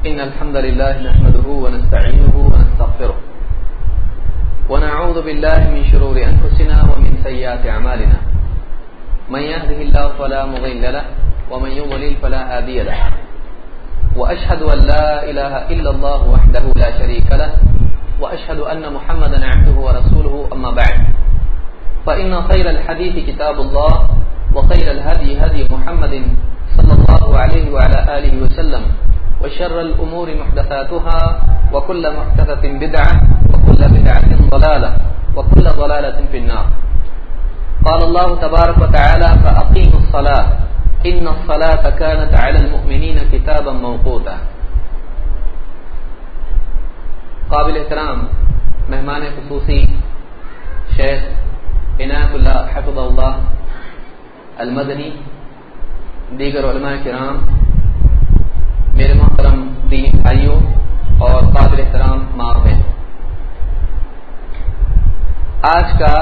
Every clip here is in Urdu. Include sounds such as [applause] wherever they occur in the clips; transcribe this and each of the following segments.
إن الحمد لله نحمده ونستعينه ونستغفره. ونعوذ بالله من شرور أنفسنا ومن سيئات أعمالنا. من يهده الله فلا مضل له، ومن يضلل فلا هادي له. وأشهد أن لا إله إلا الله وحده لا شريك له، وأشهد أن محمدا عبده ورسوله، أما بعد. فإن خير الحديث كتاب الله، وخير الهدي هدي محمد صلى الله عليه وعلى آله وسلم. وشر الأمور محدثاتها وكل محدثة بدعة وكل بدعة ضلالة وكل ضلالة في النار. قال الله تبارك وتعالى فأقيموا الصلاة إن الصلاة كانت على المؤمنين كتابا موقوتا. قابل احترام، مہمان خصوصی، شیخ عنایت اللہ حفظ اللہ، المدنی، دیگر علماء کرام میرے محترم دینی بھائیوں اور قابل احترام ماں بہن آج کا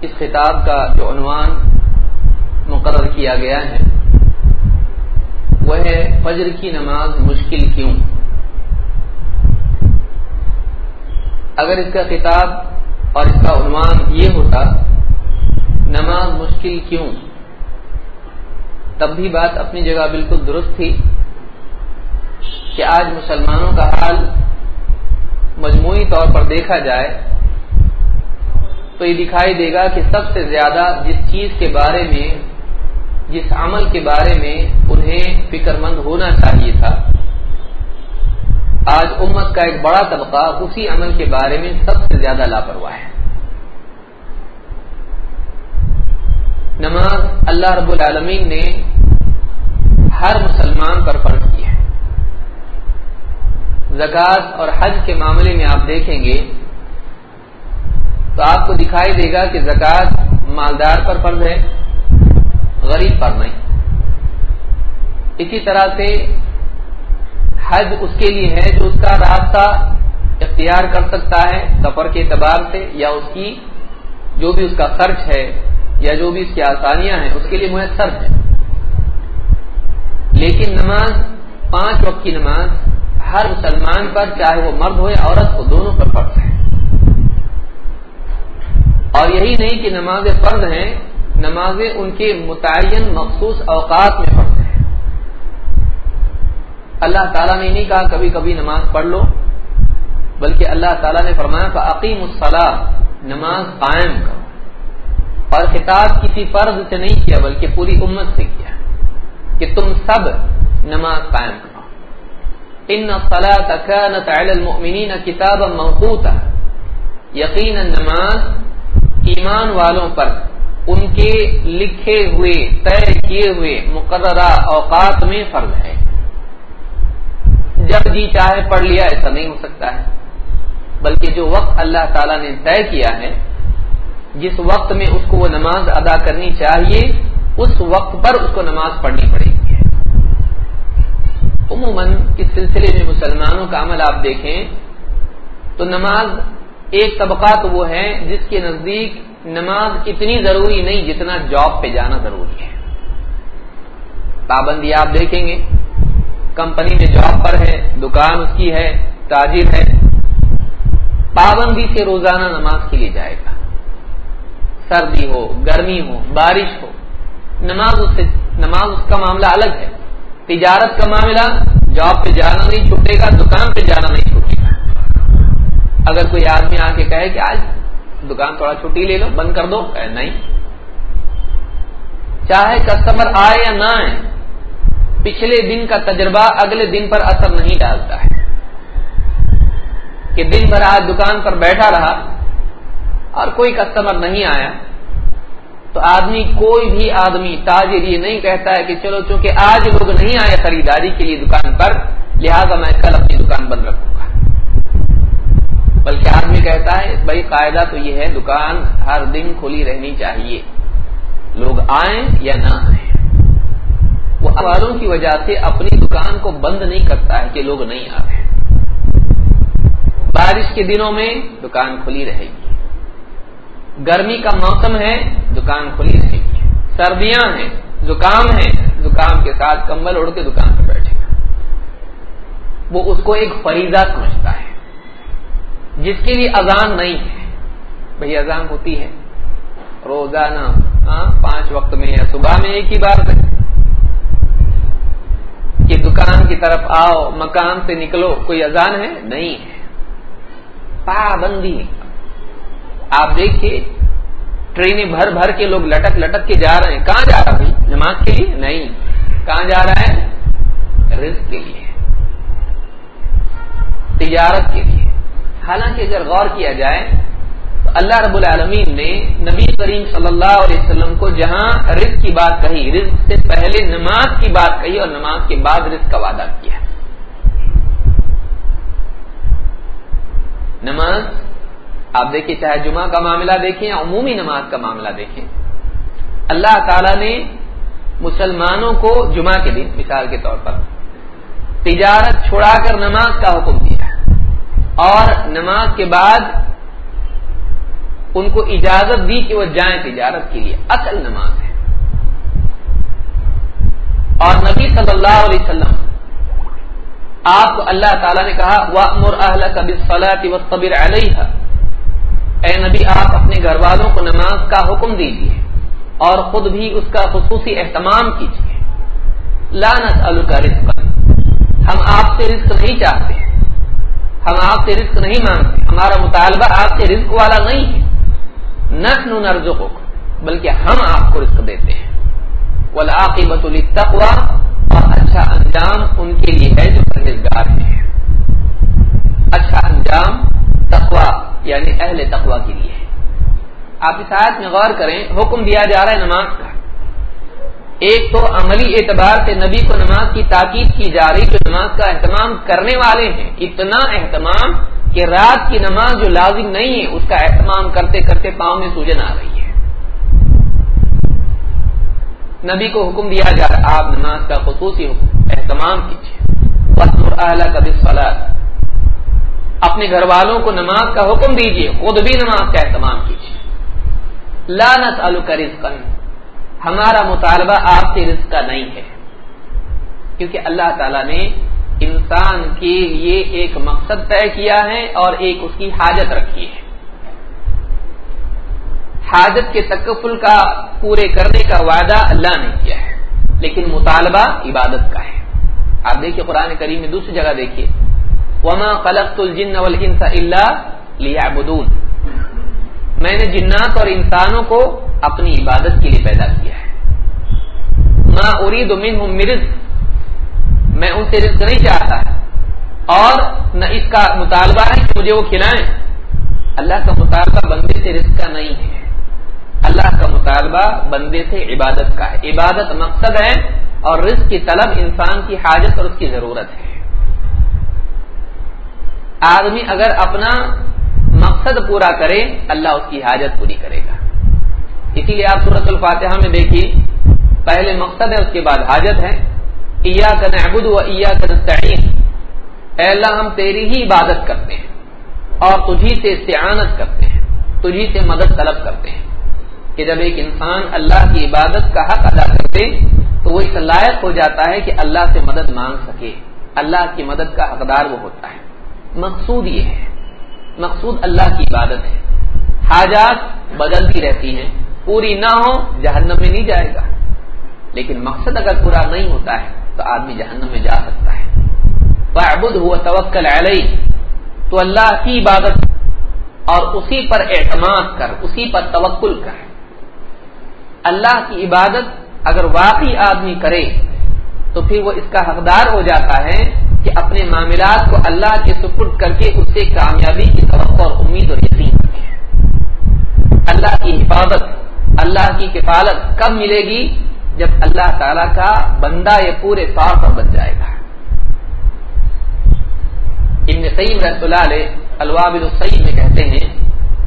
اس خطاب کا جو عنوان مقرر کیا گیا ہے، وہ ہے فجر کی نماز مشکل کیوں؟ اگر اس کا خطاب اور اس کا عنوان یہ ہوتا، نماز مشکل کیوں؟ تب بھی بات اپنی جگہ بالکل درست تھی۔ کہ آج مسلمانوں کا حال مجموعی طور پر دیکھا جائے تو یہ دکھائی دے گا کہ سب سے زیادہ جس چیز کے بارے میں، جس عمل کے بارے میں انہیں فکر مند ہونا چاہیے تھا۔ آج امت کا ایک بڑا طبقہ اسی عمل کے بارے میں سب سے زیادہ لاپرواہ ہے۔ نماز اللہ رب العالمین نے ہر مسلمان پر فرض کی ہے۔ زکوٰۃ اور حج کے معاملے میں آپ دیکھیں گے تو آپ کو دکھائی دے گا کہ زکوٰۃ مالدار پر فرض ہے، غریب پر نہیں۔ اسی طرح سے حج اس کے لیے ہے جو اس کا راستہ اختیار کر سکتا ہے سفر کے اعتبار سے یا اس کی جو بھی اس کا خرچ ہے یا جو بھی اس کی آسانیاں ہیں، اس کے لیے میسر ہے۔ لیکن نماز، پانچ وقت کی نماز ہر مسلمان پر چاہے وہ مرد ہو یا عورت ہو، دونوں پر فرض ہے۔ اور یہی نہیں کہ نماز فرض ہیں نمازیں ان کے متعین مخصوص اوقات میں فرض ہیں۔ اللہ تعالیٰ نے نہیں کہا کبھی کبھی نماز پڑھ لو، بلکہ اللہ تعالیٰ نے فرمایا عقیم الصلاح نماز قائم کرو۔ اور خطاب کسی فرض سے نہیں کیا، بلکہ پوری امت سے کیا کہ تم سب نماز قائم کرو۔ ان المؤمنین کتاب موقوتا. یقینا نماز ایمان والوں پر ان کے لکھے ہوئے، طے کیے ہوئے مقررہ اوقات میں فرض ہے۔ جب جی چاہے پڑھ لیا، ایسا نہیں ہو سکتا ہے۔ بلکہ جو وقت اللہ تعالیٰ نے طے کیا ہے، جس وقت میں اس کو وہ نماز ادا کرنی چاہیے، اس وقت پر اس کو نماز پڑھنی پڑے گی۔ عموماً اس سلسلے میں مسلمانوں کا عمل آپ دیکھیں تو نماز ایک طبقہ تو وہ ہے جس کے نزدیک نماز اتنی ضروری نہیں جتنا جاب پہ جانا ضروری ہے۔ پابندی آپ دیکھیں گے۔ کمپنی میں جاب پر ہے، دکان اس کی ہے، تاجر ہے۔ پابندی سے روزانہ نماز کے لیے جائے گا۔ سردی ہو، گرمی ہو، بارش ہو، نماز اس سے نماز اس کا معاملہ الگ ہے۔ تجارت کا معاملہ، جاب پہ جانا نہیں چھوٹے گا، دکان پہ جانا نہیں چھوٹے گا۔ اگر کوئی آدمی آ کے کہے کہ آج دکان تھوڑا چھٹی لے لو، بند کر دو نہیں۔ چاہے کسٹمر آئے یا نہ آئے، پچھلے دن کا تجربہ اگلے دن پر اثر نہیں ڈالتا ہے۔ کہ دن بھر آج دکان پر بیٹھا رہا اور کوئی کسٹمر نہیں آیا تو آدمی کوئی بھی آدمی تاجر یہ نہیں کہتا ہے کہ چلو چونکہ آج لوگ نہیں آئے خریداری کے لیے دکان پر، لہذا میں کل اپنی دکان بند رکھوں گا۔ بلکہ آدمی کہتا ہے، بھائی قاعدہ تو یہ ہے، دکان ہر دن کھلی رہنی چاہیے۔ لوگ آئیں یا نہ آئیں۔ وہ والوں کی وجہ سے اپنی دکان کو بند نہیں کرتا ہے کہ لوگ نہیں آ رہے بارش کے دنوں میں دکان کھلی رہے گی۔ گرمی کا موسم ہے، دکان کھلی رہے گی سردیاں ہیں، زکام ہے زکام کے ساتھ کمبل اڑ کے دکان پہ بیٹھے۔ گا وہ اس کو ایک فریضہ سمجھتا ہے۔ جس کے لیے اذان نہیں ہے۔ بھئی اذان ہوتی ہے۔ روزانہ ہاں پانچ وقت میں یا صبح میں ایک ہی بار کہ دکان کی طرف آؤ مکان سے نکلو، کوئی اذان ہے؟ نہیں ہے۔ پابندی آپ دیکھیے، ٹرینیں بھر بھر کے لوگ لٹک لٹک کے جا رہے ہیں۔ کہاں جا رہا بھائی؟ نماز کے لیے؟ نہیں۔ کہاں جا رہا ہے؟ رزق کے لیے۔ تجارت کے لیے۔ حالانکہ اگر غور کیا جائے، تو اللہ رب العالمین نے نبی کریم صلی اللہ علیہ وسلم کو جہاں رزق کی بات کہی، رزق سے پہلے نماز کی بات کہی اور نماز کے بعد رزق کا وعدہ کیا۔ نماز آپ دیکھیں چاہے جمعہ کا معاملہ دیکھیں یا عمومی نماز کا معاملہ دیکھیں، اللہ تعالی نے مسلمانوں کو جمعہ کے دن مثال کے طور پر تجارت چھوڑا کر نماز کا حکم دیا اور نماز کے بعد ان کو اجازت دی کہ وہ جائیں تجارت کے لیے، اصل نماز ہے۔ اور نبی صلی اللہ علیہ وسلم، آپ کو اللہ تعالیٰ نے کہا، وَأْمُرْ أَهْلَكَ بِالصَّلَاةِ وَالصَّبِرْ عَلَيْهَا۔ اے نبی، آپ اپنے گھر والوں کو نماز کا حکم دیجیے اور خود بھی اس کا خصوصی اہتمام کیجیے لانت الکا ہم آپ سے رزق نہیں چاہتے ہم آپ سے رزق نہیں مانگتے۔ ہمارا مطالبہ آپ سے رزق والا نہیں ہے۔ نخن نرزقک، بلکہ ہم آپ کو رزق دیتے ہیں۔ والعاقبت للتقوى، اور اچھا انجام ان کے لیے ہے جو پرہیزگار ہیں۔ اچھا انجام تقوا یعنی اہل تقوا کے لیے آپ اس آیت میں غور کریں، حکم دیا جا رہا ہے نماز کا۔ ایک تو عملی اعتبار سے نبی کو نماز کی تاکید کی جا رہی، جو نماز کا اہتمام کرنے والے ہیں۔ اتنا اہتمام کہ رات کی نماز جو لازم نہیں ہے، اس کا اہتمام کرتے کرتے پاؤں میں سوجن آ رہی ہے۔ نبی کو حکم دیا جا رہا آپ نماز کا خصوصی اہتمام کیجیے کبھی سلاد اپنے گھر والوں کو نماز کا حکم دیجیے خود بھی نماز کا اہتمام کیجیے لانت آلو کا رزق ہمارا مطالبہ آپ سے رزق کا نہیں ہے۔ کیونکہ اللہ تعالی نے انسان کے لیے ایک مقصد طے کیا ہے اور ایک اس کی حاجت رکھی ہے۔ حاجت کے تکفل کا پورے کرنے کا وعدہ اللہ نے کیا ہے، لیکن مطالبہ عبادت کا ہے۔ آپ دیکھیے قرآن کریم میں دوسری جگہ دیکھیے۔ وما خلقت الجن والانس الا ليعبدون۔ میں نے جنات اور انسانوں کو اپنی عبادت کے لیے پیدا کیا ہے۔ ما اريد منهم رزق۔ میں ان سے رزق نہیں چاہتا۔ اور نہ اس کا مطالبہ ہے کہ مجھے وہ کھلائیں۔ اللہ کا مطالبہ بندے سے رزق کا نہیں ہے۔ اللہ کا مطالبہ بندے سے عبادت کا ہے۔ عبادت مقصد ہے اور رزق کی طلب انسان کی حاجت اور اس کی ضرورت ہے۔ آدمی اگر اپنا مقصد پورا کرے، اللہ اس کی حاجت پوری کرے گا۔ اسی لیے آپ صورت الفاتحہ میں دیکھیے، پہلے مقصد ہے، اس کے بعد حاجت ہے۔ ایا کا نعبد و ایا کا نستعین اے اللہ، ہم تیری ہی عبادت کرتے ہیں اور تجھی سے استعانت کرتے ہیں، تجھی سے مدد طلب کرتے ہیں۔ کہ جب ایک انسان اللہ کی عبادت کا حق ادا کرتے، تو وہ اس لائق ہو جاتا ہے کہ اللہ سے مدد مانگ سکے۔ اللہ کی مدد کا حقدار وہ ہوتا ہے۔ مقصود یہ ہے، مقصود اللہ کی عبادت ہے۔ حاجات بدلتی رہتی ہیں، پوری نہ ہو جہنم میں نہیں جائے گا۔ لیکن مقصد اگر پورا نہیں ہوتا ہے، تو آدمی جہنم میں جا سکتا ہے۔ فعبد ہوا توکل علیہ، تو اللہ کی عبادت اور اسی پر اعتماد کر، اسی پر توکل کر۔ اللہ کی عبادت اگر واقعی آدمی کرے، تو پھر وہ اس کا حقدار ہو جاتا ہے کہ اپنے معاملات کو اللہ کے سپرد کر کے اس سے کامیابی کی توقع اور امید اور یقین رکھے اللہ کی حفاظت، اللہ کی کفالت کب ملے گی؟ جب اللہ تعالی کا بندہ یہ پورے طور پر بن جائے گا۔ ابن سعیم رحمۃ اللہ علیہ الواب السعید میں کہتے ہیں،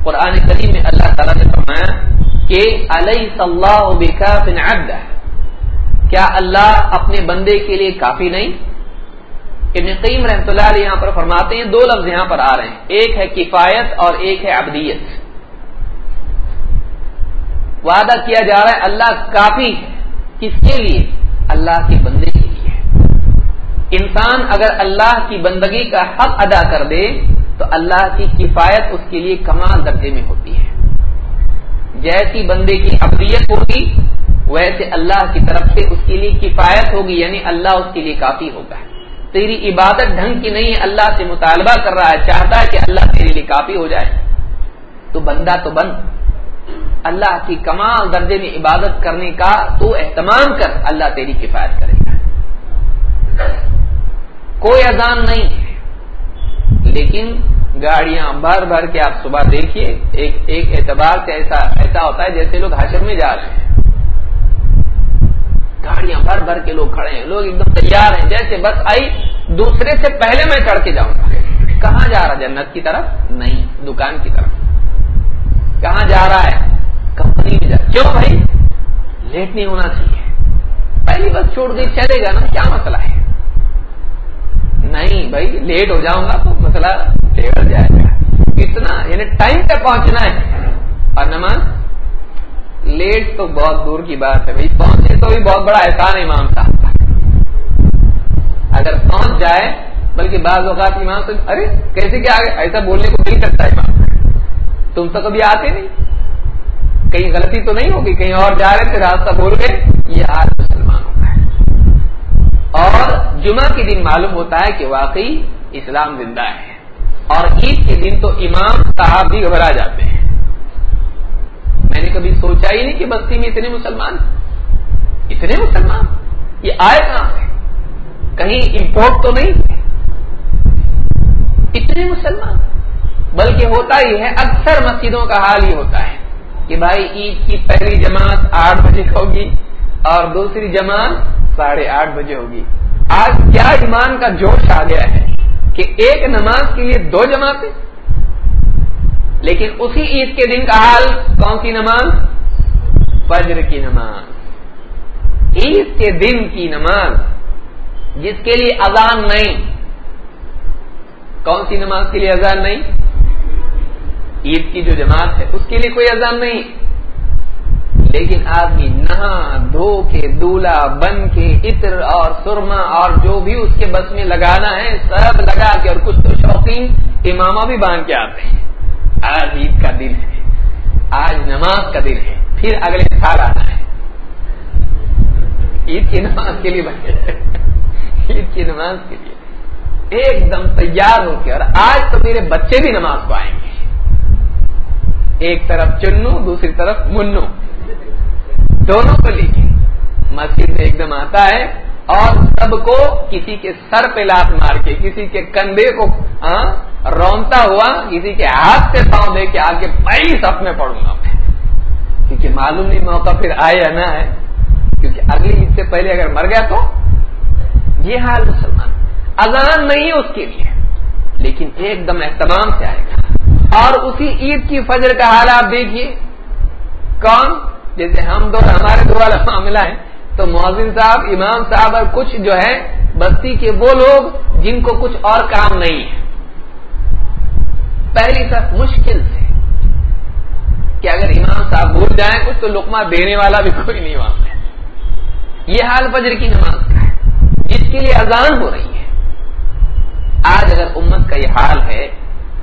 قرآن کریم میں اللہ تعالیٰ نے فرمایا کہ علیہ صلاح بکاف عبد کیا اللہ اپنے بندے کے لیے کافی نہیں؟ ابن قیم رحمۃ اللہ علیہ یہاں پر فرماتے ہیں، دو لفظ یہاں پر آ رہے ہیں۔ ایک ہے کفایت اور ایک ہے ابدیت وعدہ کیا جا رہا ہے، اللہ کافی ہے۔ کس کے لیے؟ اللہ کے بندے کے لیے۔ انسان اگر اللہ کی بندگی کا حق ادا کر دے، تو اللہ کی کفایت اس کے لیے کمال درجے میں ہوتی ہے۔ جیسی بندے کی ابدیت ہوگی، ویسے اللہ کی طرف سے اس کے لیے کفایت ہوگی یعنی اللہ اس کے لیے کافی ہوگا۔ تیری عبادت ڈھنگ کی نہیں ہے، اللہ سے مطالبہ کر رہا ہے، چاہتا ہے کہ اللہ تیرے لیے کافی ہو جائے۔ تو بندہ تو بند اللہ کی کمال درجے میں عبادت کرنے کا تو اہتمام کر، اللہ تیری کفایت کرے گا۔ کوئی اذان نہیں ہے۔ لیکن گاڑیاں بھر بھر کے آپ صبح دیکھیے، ایک ایک اعتبار سے ایسا ایسا ہوتا ہے جیسے لوگ حشر میں جا رہے ہیں۔ گاڑیاں بھر بھر کے لوگ کھڑے ہیں۔ لوگ ایک دم تیار ہیں، جیسے بس آئی، دوسرے سے پہلے میں چڑھ کے جاؤں۔ گا کہاں جا رہا جنت کی طرف؟ نہیں، دکان کی طرف۔ کہاں جا رہا ہے؟ کمپنی میں جا۔ کیوں بھائی؟ لیٹ نہیں ہونا چاہیے۔ پہلی بس چھوڑ دی، چلے گا نا، کیا مسئلہ ہے؟ نہیں بھائی، لیٹ ہو جاؤں گا تو مسئلہ بگڑ جائے گا۔ اتنا یعنی ٹائم پہ پہنچنا ہے۔ اور نماز لیٹ تو بہت دور کی بات ہے بھائی پہنچے تو بھی بہت بڑا احسان ہے امام صاحب کا۔ اگر پہنچ جائے، بلکہ بعض اوقات امام سے ارے، کیسے کیا ایسا بولنے کو مل سکتا ہے امام تم تو کبھی آتے نہیں۔ کہیں غلطی تو نہیں ہوگی، کہیں اور جا رہے تھے، راستہ بول گئے۔ یہ آج مسلمانوں کا ہے۔ اور جمعہ کے دن معلوم ہوتا ہے کہ واقعی اسلام زندہ ہے۔ اور عید کے دن تو امام صاحب بھی گھبرا جاتے ہیں۔ میں نے کبھی سوچا ہی نہیں کہ بستی میں اتنے مسلمان اتنے مسلمان۔ یہ آئے کہاں سے؟ کہیں امپورٹ تو نہیں اتنے مسلمان۔ بلکہ ہوتا ہی ہے، اکثر مسجدوں کا حال ہی ہوتا ہے کہ بھائی عید کی پہلی جماعت آٹھ بجے ہوگی اور دوسری جماعت ساڑھے آٹھ بجے ہوگی۔ آج کیا ایمان کا جوش آ گیا ہے کہ ایک نماز کے لیے دو جماعتیں؟ لیکن اسی عید کے دن کا حال کون سی نماز؟ فجر کی نماز۔ عید کے دن کی نماز جس کے لیے اذان نہیں۔ کون سی نماز کے لیے اذان نہیں؟ عید کی جو جماعت ہے، اس کے لیے کوئی اذان نہیں۔ لیکن آدمی نہا دھو کے دولہ بن کے عطر اور سرما اور جو بھی اس کے بس میں لگانا ہے، سب لگا کے اور کچھ تو شوقین امامہ بھی باندھ کے آتے ہیں۔ آج عید کا دن ہے۔ آج نماز کا دن ہے۔ پھر اگلے سال آنا ہے۔ عید کی نماز کے لیے عید کی نماز کے لیے۔ ایک دم تیار ہو کے۔ اور آج تو میرے بچے بھی نماز کو آئیں گے۔ ایک طرف چنو، دوسری طرف منو۔ دونوں کو لے کے۔ مسجد میں ایک دم آتا ہے۔ اور سب کو کسی کے سر پہ لات مار کے، کسی کے کندھے کو ہاں، رونتا ہوا، کسی کے ہاتھ سے پاؤں دے کے آگے پہلی سب میں پڑوں گا میں۔ کیونکہ معلوم نہیں موقع پھر آئے یا نہ آئے۔ کیونکہ اگلی عید سے پہلے اگر مر گیا تو یہ حال مسلمان، اذان نہیں ہے اس کے لیے، لیکن ایک دم اہتمام سے آئے گا۔ اور اسی عید کی فجر کا حال آپ دیکھیے۔ کون؟ جیسے ہم دو، ہمارے دو والا معاملہ ہے۔ تو محسن صاحب، امام صاحب اور کچھ جو ہے بستی کے وہ لوگ جن کو کچھ اور کام نہیں ہے۔ پہلی سب مشکل سے کہ اگر امام صاحب بھول جائیں کچھ تو لکما دینے والا بھی کوئی نہیں وہاں یہ حال فجر کی نماز کا ہے۔ جس کے لیے اذان ہو رہی ہے۔ آج اگر امت کا یہ حال ہے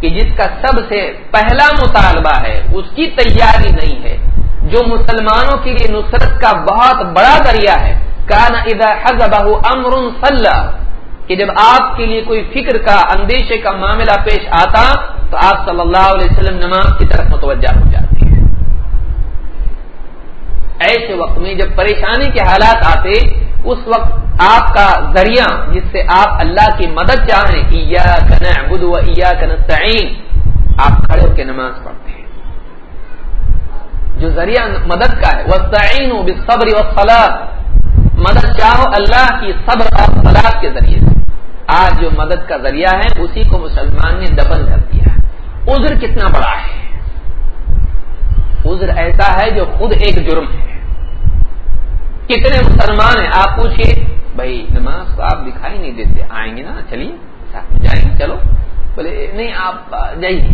کہ جس کا سب سے پہلا مطالبہ ہے، اس کی تیاری نہیں ہے، جو مسلمانوں کے لیے نصرت کا بہت بڑا ذریعہ ہے کان ادا حز بہو امر کہ جب آپ کے لیے کوئی فکر کا، اندیشے کا معاملہ پیش آتا تو آپ صلی اللہ علیہ وسلم نماز کی طرف متوجہ ہو جاتے ہیں۔ ایسے وقت میں جب پریشانی کے حالات آتے، اس وقت آپ کا ذریعہ جس سے آپ اللہ کی مدد چاہیں آپ کھڑے ہو کے نماز پڑھتے ہیں۔ جو ذریعہ مدد کا ہے وہ تعین و صبر و مدد چاہو اللہ کی صبر اور سلاد کے ذریعے سے۔ آج جو مدد کا ذریعہ ہے، اسی کو مسلمان نے دبن کر دیا عذر کتنا بڑا ہے۔ عذر ایسا ہے جو خود ایک جرم ہے۔ کتنے مسلمان ہیں؟ آپ پوچھیے بھائی، نماز کو آپ دکھائی نہیں دیتے۔ آئیں گے نا؟ چلیے، ساتھ جائیں گے۔ چلو۔ بولے، نہیں، آپ جائیے۔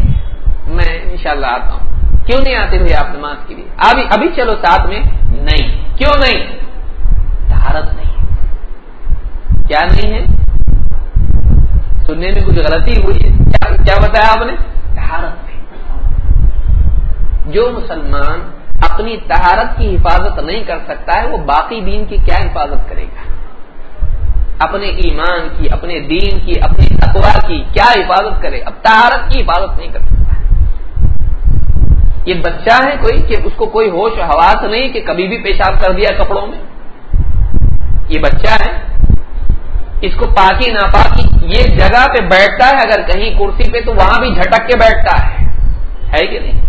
میں انشاءاللہ آتا ہوں۔ کیوں نہیں آتے بھائی آپ نماز کے لیے؟ ابھی ابھی چلو ساتھ میں۔ نہیں، کیوں نہیں؟ تہارت نہیں۔ کیا نہیں ہے؟ سننے میں کچھ غلطی ہوئی کیا بتایا آپ نے؟ طہارت میں جو مسلمان اپنی طہارت کی حفاظت نہیں کر سکتا ہے، وہ باقی دین کی کیا حفاظت کرے گا؟ اپنے ایمان کی، اپنے دین کی، اپنی تقوا کی کیا حفاظت کرے؟ اب طہارت کی حفاظت نہیں کر سکتا۔ یہ بچہ ہے کوئی کہ اس کو کوئی ہوش و حواس نہیں کہ کبھی بھی پیشاب کر دیا کپڑوں میں۔ یہ بچہ ہے۔ اس کو پاکی ناپاکی یہ جگہ پہ بیٹھتا ہے، اگر کہیں کرسی پہ تو وہاں بھی جھٹک کے بیٹھتا ہے۔ ہے کہ نہیں؟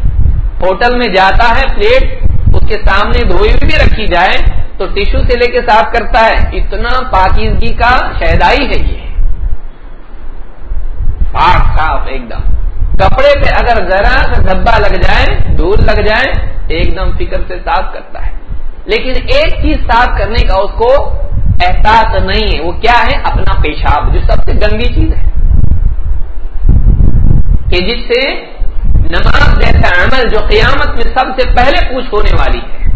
ہوٹل میں جاتا ہے، پلیٹ اس کے سامنے دھوئی ہوئی بھی رکھی جائے تو ٹیشو سے لے کے صاف کرتا ہے۔ اتنا پاکیزگی کا شہدائی ہے یہ۔ پاک، صاف ایک دم۔ کپڑے پہ اگر ذرا سا دھبا لگ جائے دور لگ جائے، ایک دم فکر سے صاف کرتا ہے۔ لیکن ایک چیز صاف کرنے کا اس کو احساس نہیں ہے، وہ کیا ہے؟ اپنا پیشاب، جو سب سے گندی چیز ہے۔ کہ جس سے نماز جیسا عمل جو قیامت میں سب سے پہلے پوچھ ہونے والی ہے،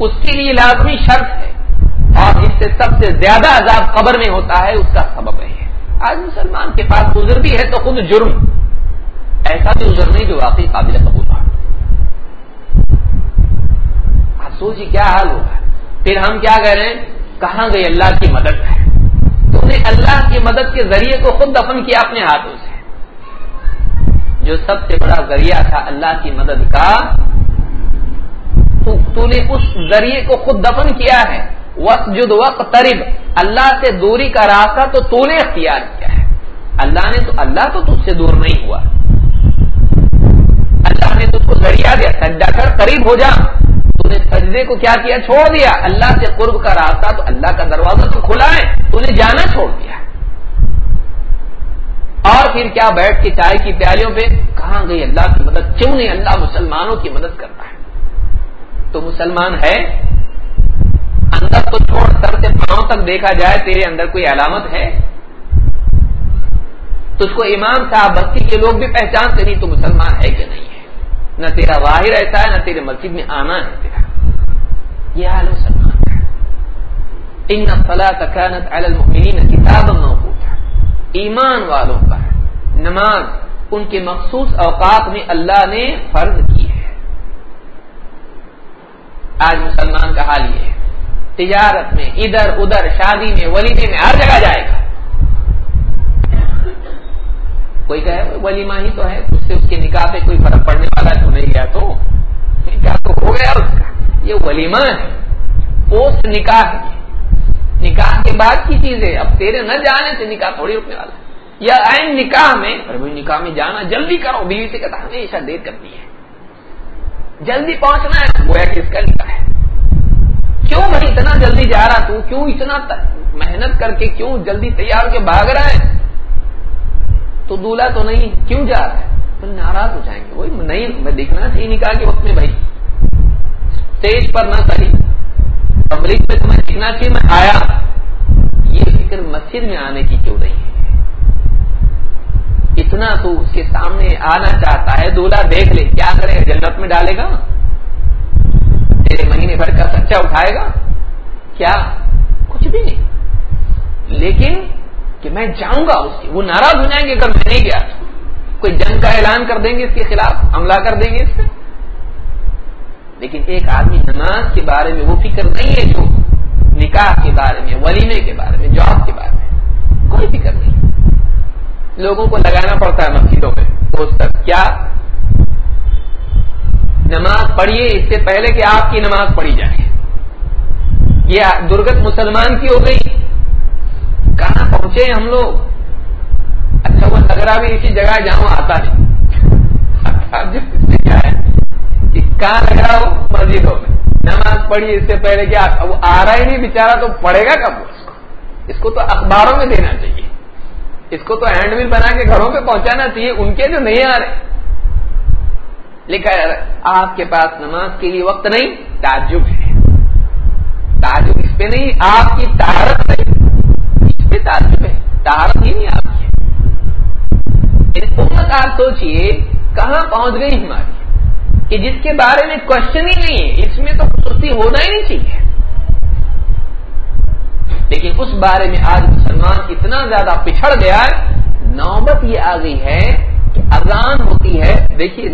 اس کے لیے لازمی شرط ہے۔ اور جس سے سب سے زیادہ عذاب قبر میں ہوتا ہے، اس کا سبب ہے۔ آج مسلمان کے پاس عذر بھی ہے تو خود جرم۔ ایسا بھی عذر نہیں جو واقعی قابل قبول ہو۔ آپ سوچیے جی، کیا حال ہوگا پھر ہم کیا کہہ رہے ہیں؟ کہاں گئی اللہ کی مدد ہے؟ تو نے اللہ کی مدد کے ذریعے کو خود دفن کیا اپنے ہاتھوں سے۔ جو سب سے بڑا ذریعہ تھا اللہ کی مدد کا، تو نے اس ذریعے کو خود دفن کیا ہے۔ وقت جد وقت ترب اللہ سے دوری کا راستہ تو تو نے اختیار کیا ہے۔ اللہ نے تو اللہ تو تجھ سے دور نہیں ہوا۔ اللہ نے تجھ کو ذریعہ دیا سجا کر قریب ہو جا۔ نے سجدے کو کیا کیا؟ چھوڑ دیا۔ اللہ سے قرب کا راستہ تو اللہ کا دروازہ تو کھلا ہے۔ تو نے جانا چھوڑ دیا۔ اور پھر کیا بیٹھ کے چائے کی پیالیوں پہ؟ کہاں گئی اللہ کی مدد؟ کیوں نہیں اللہ مسلمانوں کی مدد کرتا ہے؟ تو مسلمان ہے؟ اندر تو چھوڑ، سر سے پاؤں تک دیکھا جائے، تیرے اندر کوئی علامت ہے؟ تجھ کو امام صاحب، بستی کے لوگ بھی پہچانتے نہیں تو مسلمان ہے کہ نہیں ہے؟ نہ تیرا واحد ایسا ہے، نہ تیرے مسجد میں آنا ہے تیرا۔ یہ حال مسلمان کا ان فلا تکانت المؤمنین کتاب موقوف ایمان والوں کا نماز ان کے مخصوص اوقات میں اللہ نے فرض کی ہے. آج مسلمان کا حال یہ ہے. تجارت میں، ادھر ادھر، شادی میں، ولیمے میں، ہر جگہ جائے گا. کوئی کہے، ولیمہ ہی تو ہے، اس سے اس کے نکاح پہ کوئی فرق پڑنے والا تو نہیں گیا تو [laughs] نکاح تو ہو گیا اس کا یہ ولیمہ ہے پوسٹ نکاح نکاح کے بعد کی چیز ہے اب تیرے نہ جانے سے نکاح تھوڑی رکنے والا یا این نکاح میں نکاح میں جانا جلدی کرو۔ بیوی سے کہتا ہمیشہ دیر کرتی ہے۔ جلدی پہنچنا ہے۔ وہ کس کا نکاح ہے۔ کیوں بھائی اتنا جلدی جا رہا تو؟ کیوں اتنا محنت کر کے کیوں جلدی تیار کے بھاگ رہا ہے؟ تو دولہا تو نہیں، کیوں جا رہا ہے؟ تو ناراض ہو جائیں گے۔ وہی نہیں، میں دیکھنا چاہیے نکاح کے وقت میں بھائی اسٹیج پر نہ صحیح پبلک میں تمہیں سیکھنا چاہیے، میں آیا۔ یہ فکر مسجد میں آنے کی کیوں نہیں ہے؟ اتنا تو اس کے سامنے آنا چاہتا ہے، دولہا دیکھ لے، کیا کرے؟ گا جنت میں ڈالے گا؟ تیرے مہینے بھر کا خرچہ اٹھائے گا؟ کیا؟ کچھ بھی نہیں۔ لیکن کہ میں جاؤں گا اس کی وہ ناراض ہو جائیں گے اگر میں نہیں گیا۔ کوئی جنگ کا اعلان کر دیں گے اس کے خلاف؟ حملہ کر دیں گے اس سے لیکن ایک آدمی نماز کے بارے میں وہ فکر نہیں ہے جو نکاح کے بارے میں، ولیمے کے بارے میں، جاب کے بارے میں، کوئی فکر نہیں لوگوں کو لگانا پڑتا ہے مسجدوں میں اس تک کیا نماز پڑھیے؟ اس سے پہلے کہ آپ کی نماز پڑھی جائے۔ یہ درگت مسلمان کی ہو گئی۔ کہاں پہنچے ہم لوگ؟ اچھا وہ لگ رہا بھی اسی جگہ جہاں آتا نہیں کیا ہے کہاں لگ رہا ہو مسجدوں میں نماز پڑھی اس سے پہلے کیا وہ آ رہا ہی نہیں بےچارا تو پڑھے گا کب؟ اس کو اس کو تو اخباروں میں دینا چاہیے۔ اس کو تو ہینڈ مل بنا کے گھروں پہ پہنچانا چاہیے، ان کے جو نہیں آ رہے۔ لکھا ہے، آپ کے پاس نماز کے لیے وقت نہیں، تعجب ہے۔ تعجب اس پہ نہیں، آپ کی تہارت ہے۔ اس پہ تعجب ہے۔ تہارت ہی نہیں آپ کی۔ امت آپ سوچیے کہاں پہنچ گئی ہماری؟ کہ جس کے بارے میں کوشچن ہی نہیں ہے، اس میں تو خصوصی ہونا ہی نہیں چاہیے۔ لیکن اس بارے میں آج مسلمان اتنا زیادہ پچھڑ گیا نوبت یہ آ گئی ہے کہ اذان ہوتی ہے۔ دیکھیے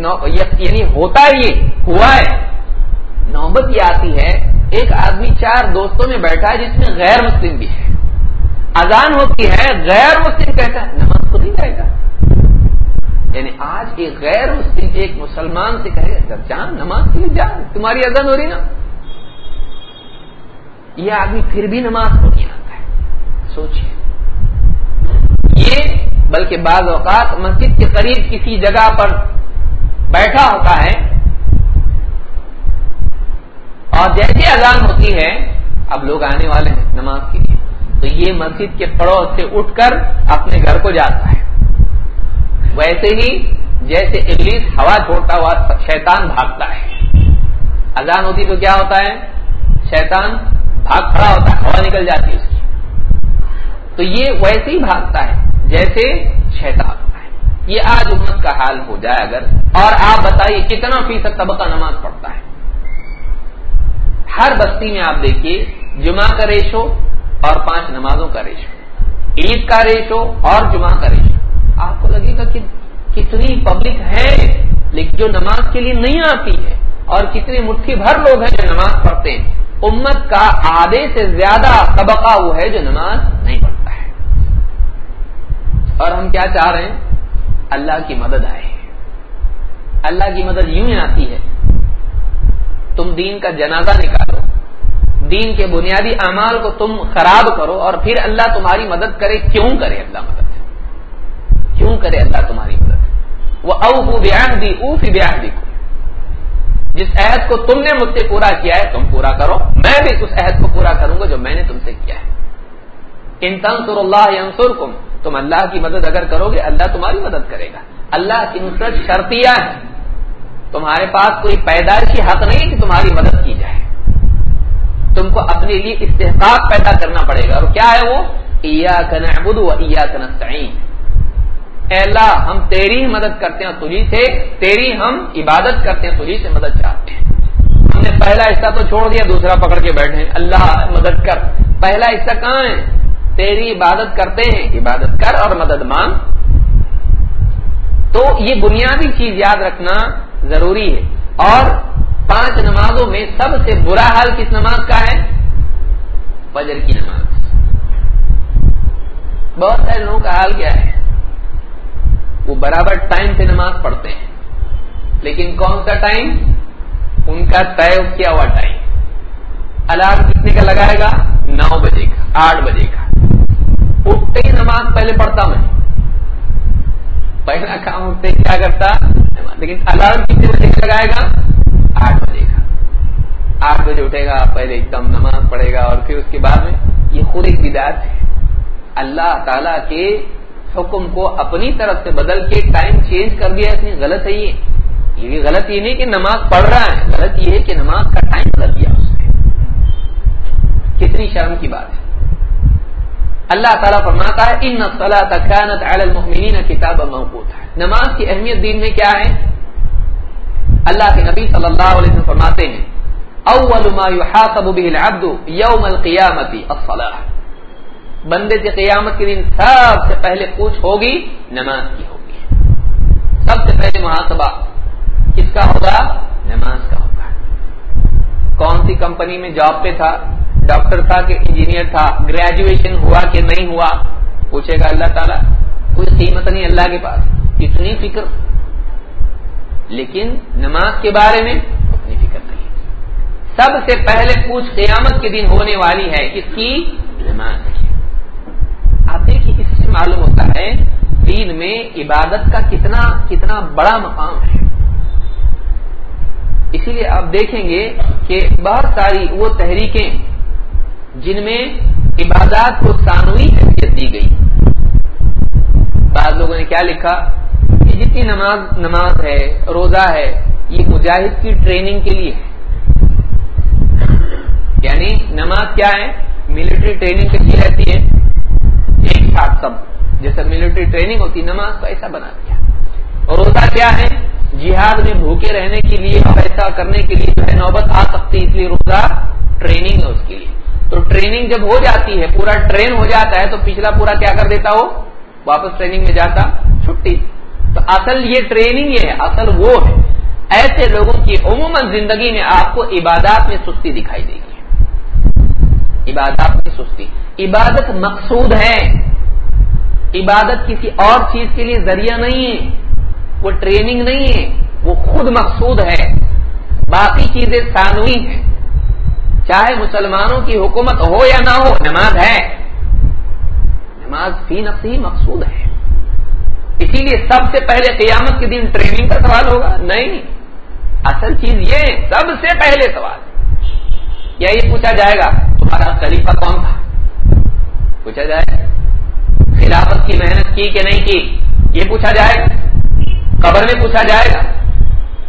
یعنی ہوتا یہ ہوا ہے۔ نوبت یہ آتی ہے، ایک آدمی چار دوستوں میں بیٹھا ہے جس میں غیر مسلم بھی ہے۔ اذان ہوتی ہے، غیر مسلم کہتا ہے، نماز کو نہیں جائے گا۔ یعنی آج ایک غیر مسلم، ایک مسلمان سے کہے گا جان نماز کے لیے جان تمہاری اذان ہو رہی نا؟ یہ آدمی پھر بھی نماز کو نہیں آتا ہے۔ سوچیے یہ بلکہ بعض اوقات مسجد کے قریب کسی جگہ پر بیٹھا ہوتا ہے اور جیسے اذان ہوتی ہے، اب لوگ آنے والے ہیں نماز کے لیے۔ تو یہ مسجد کے پڑوس سے اٹھ کر اپنے گھر کو جاتا ہے۔ ویسے ہی جیسے ابلیس ہوا چھوڑتا ہوا شیطان بھاگتا ہے۔ اذان ہوتی تو کیا ہوتا ہے؟ شیطان بھاگ کھڑا ہوتا ہے، ہوا نکل جاتی ہے۔ اس کی تو یہ ویسے ہی بھاگتا ہے، جیسے شیطان۔ ہوتا ہے یہ آج امت کا حال ہو جائے اگر، اور آپ بتائیے کتنا فیصد طبقہ نماز پڑھتا ہے؟ ہر بستی میں آپ دیکھیے، جمعہ کا ریشو اور پانچ نمازوں کا ریشو عید کا ریشو اور جمعہ کا ریشو آپ کو لگے گا کہ کتنی پبلک ہے، لیکن جو نماز کے لیے نہیں آتی ہے، اور کتنے مٹھی بھر لوگ ہیں جو نماز پڑھتے ہیں، امت کا آدھے سے زیادہ طبقہ وہ ہے جو نماز نہیں پڑھتا ہے۔ اور ہم کیا چاہ رہے ہیں؟ اللہ کی مدد آئے اللہ کی مدد یوں ہی آتی ہے، تم دین کا جنازہ نکالو، دین کے بنیادی اعمال کو تم خراب کرو، اور پھر اللہ تمہاری مدد کرے، کیوں کرے اللہ مدد؟ کیوں کرے اللہ تمہاری مدد۔ وہ او بیاہ دی او بیاہ دی جس عہد کو تم نے مجھ سے پورا کیا ہے، تم پورا کرو۔ میں بھی اس عہد کو پورا کروں گا جو میں نے تم سے کیا ہے۔ ان تنسر اللہ انسر تم اللہ کی مدد اگر کرو گے اللہ تمہاری مدد کرے گا۔ اللہ کی نصرت شرطیہ ہے۔ تمہارے پاس کوئی پیدائشی حق نہیں کہ تمہاری مدد کی جائے۔ تم کو اپنے لیے استحقاق پیدا کرنا پڑے گا۔ اور کیا ہے وہ؟ ایا نعبد و ایا نستعین اے اللہ، ہم تیری ہی مدد کرتے ہیں تجھی سے تیری ہم عبادت کرتے ہیں تجھی سے مدد چاہتے ہیں۔ ہم نے پہلا حصہ تو چھوڑ دیا، دوسرا پکڑ کے بیٹھے اللہ، مدد کر۔ پہلا حصہ کہاں ہے؟ تیری عبادت کرتے ہیں، عبادت کر اور مدد مانگ۔ تو یہ بنیادی چیز یاد رکھنا ضروری ہے۔ اور پانچ نمازوں میں سب سے برا حال کس نماز کا ہے؟ فجر کی نماز۔ بہت سارے لوگوں کا حال کیا ہے؟ وہ برابر ٹائم سے نماز پڑھتے ہیں۔ لیکن کون سا ٹائم؟ ان کا طے کیا ہوا ٹائم۔ الارم کتنے کا لگائے گا؟ نو بجے کا، آٹھ بجے کا۔ اٹھتے ہی نماز پہلے پڑھتا میں۔ پہلا کام اٹھتے کیا کرتا؟ لیکن الارم کتنے بجے کا لگائے گا؟ آٹھ بجے کا۔ آٹھ بجے اٹھے گا، پہلے ایک دم نماز پڑھے گا اور پھر اس کے بعد میں یہ خود ایک بداعت ہے۔ اللہ تعالی کے حکم کو اپنی طرف سے بدل کے ٹائم چینج کر دیا اتنی غلط ہے یہ یہ بھی غلط یہ نہیں کہ نماز پڑھ رہا ہے، غلط یہ ہے کہ نماز کا ٹائم بدل دیا اس نے۔ کتنی شرم کی بات ہے۔ اللہ تعالیٰ فرماتا ہے ان المؤمنین کتاب موقوت ہے۔ نماز کی اہمیت دین میں کیا ہے؟ اللہ کے نبی صلی اللہ علیہ وسلم فرماتے ہیں اول ما يحاسب به العبد يوم القيامه الصلاه بندے سے قیامت کے دن سب سے پہلے پوچھ ہوگی، نماز کی ہوگی۔ سب سے پہلے محاسبہ، کس کا ہوگا؟ نماز کا ہوگا۔ کون سی کمپنی میں جاب پہ تھا؟ ڈاکٹر تھا کہ انجینئر تھا؟ گریجویشن ہوا کہ نہیں ہوا؟ پوچھے گا اللہ تعالیٰ، کوئی قیمت نہیں اللہ کے پاس کتنی فکر۔ لیکن نماز کے بارے میں اتنی فکر نہیں۔ سب سے پہلے پوچھ قیامت کے دن ہونے والی ہے، کس کی؟ نماز کی۔ آپ دیکھیے اس سے معلوم ہوتا ہے دین میں عبادت کا کتنا کتنا بڑا مقام ہے۔ اسی لیے آپ دیکھیں گے کہ بہت ساری وہ تحریکیں جن میں عبادات کو ثانوی حیثیت دی گئی۔ بعض لوگوں نے کیا لکھا جتنی نماز نماز ہے، روزہ ہے، یہ مجاہد کی ٹریننگ کے لیے یعنی نماز کیا ہے؟ ملٹری ٹریننگ کے لیے رہتی ہے۔ ساتھ سب۔ جیسے ملٹری ٹریننگ ہوتی، نماز کو ایسا بنا دیا۔ اور روزہ کیا ہے؟ جہاد میں بھوکے رہنے کے لیے اور ایسا کرنے کے لیے جو ہے نوبت آ سکتی، اس لیے روزہ ٹریننگ ہے اس کے لیے۔ تو ٹریننگ جب ہو جاتی ہے، پورا ٹرین ہو جاتا ہے، تو پچھلا پورا کیا کر دیتا ہو؟ واپس ٹریننگ میں جاتا، چھٹی۔ تو اصل یہ ٹریننگ ہے، اصل وہ ہے۔ ایسے لوگوں کی عموماً زندگی میں آپ کو عبادات میں سستی دکھائی دے گی۔ عبادات میں سستی۔ عبادت مقصود ہے۔ عبادت کسی اور چیز کے لیے ذریعہ نہیں ہے، وہ ٹریننگ نہیں ہے، وہ خود مقصود ہے۔ باقی چیزیں ثانوی ہیں۔ چاہے مسلمانوں کی حکومت ہو یا نہ ہو، نماز ہے۔ نماز فی نفسی مقصود ہے۔ اسی لیے سب سے پہلے قیامت کے دن ٹریننگ کا سوال ہوگا۔ نہیں، اصل چیز یہ سب سے پہلے سوال۔ یا یہ پوچھا جائے گا؟ تمہارا خلیفہ کون تھا؟ پوچھا جائے۔ گا خلافت کی محنت کی کہ نہیں کی؟ یہ پوچھا جائے۔ گا قبر میں پوچھا جائے۔ گا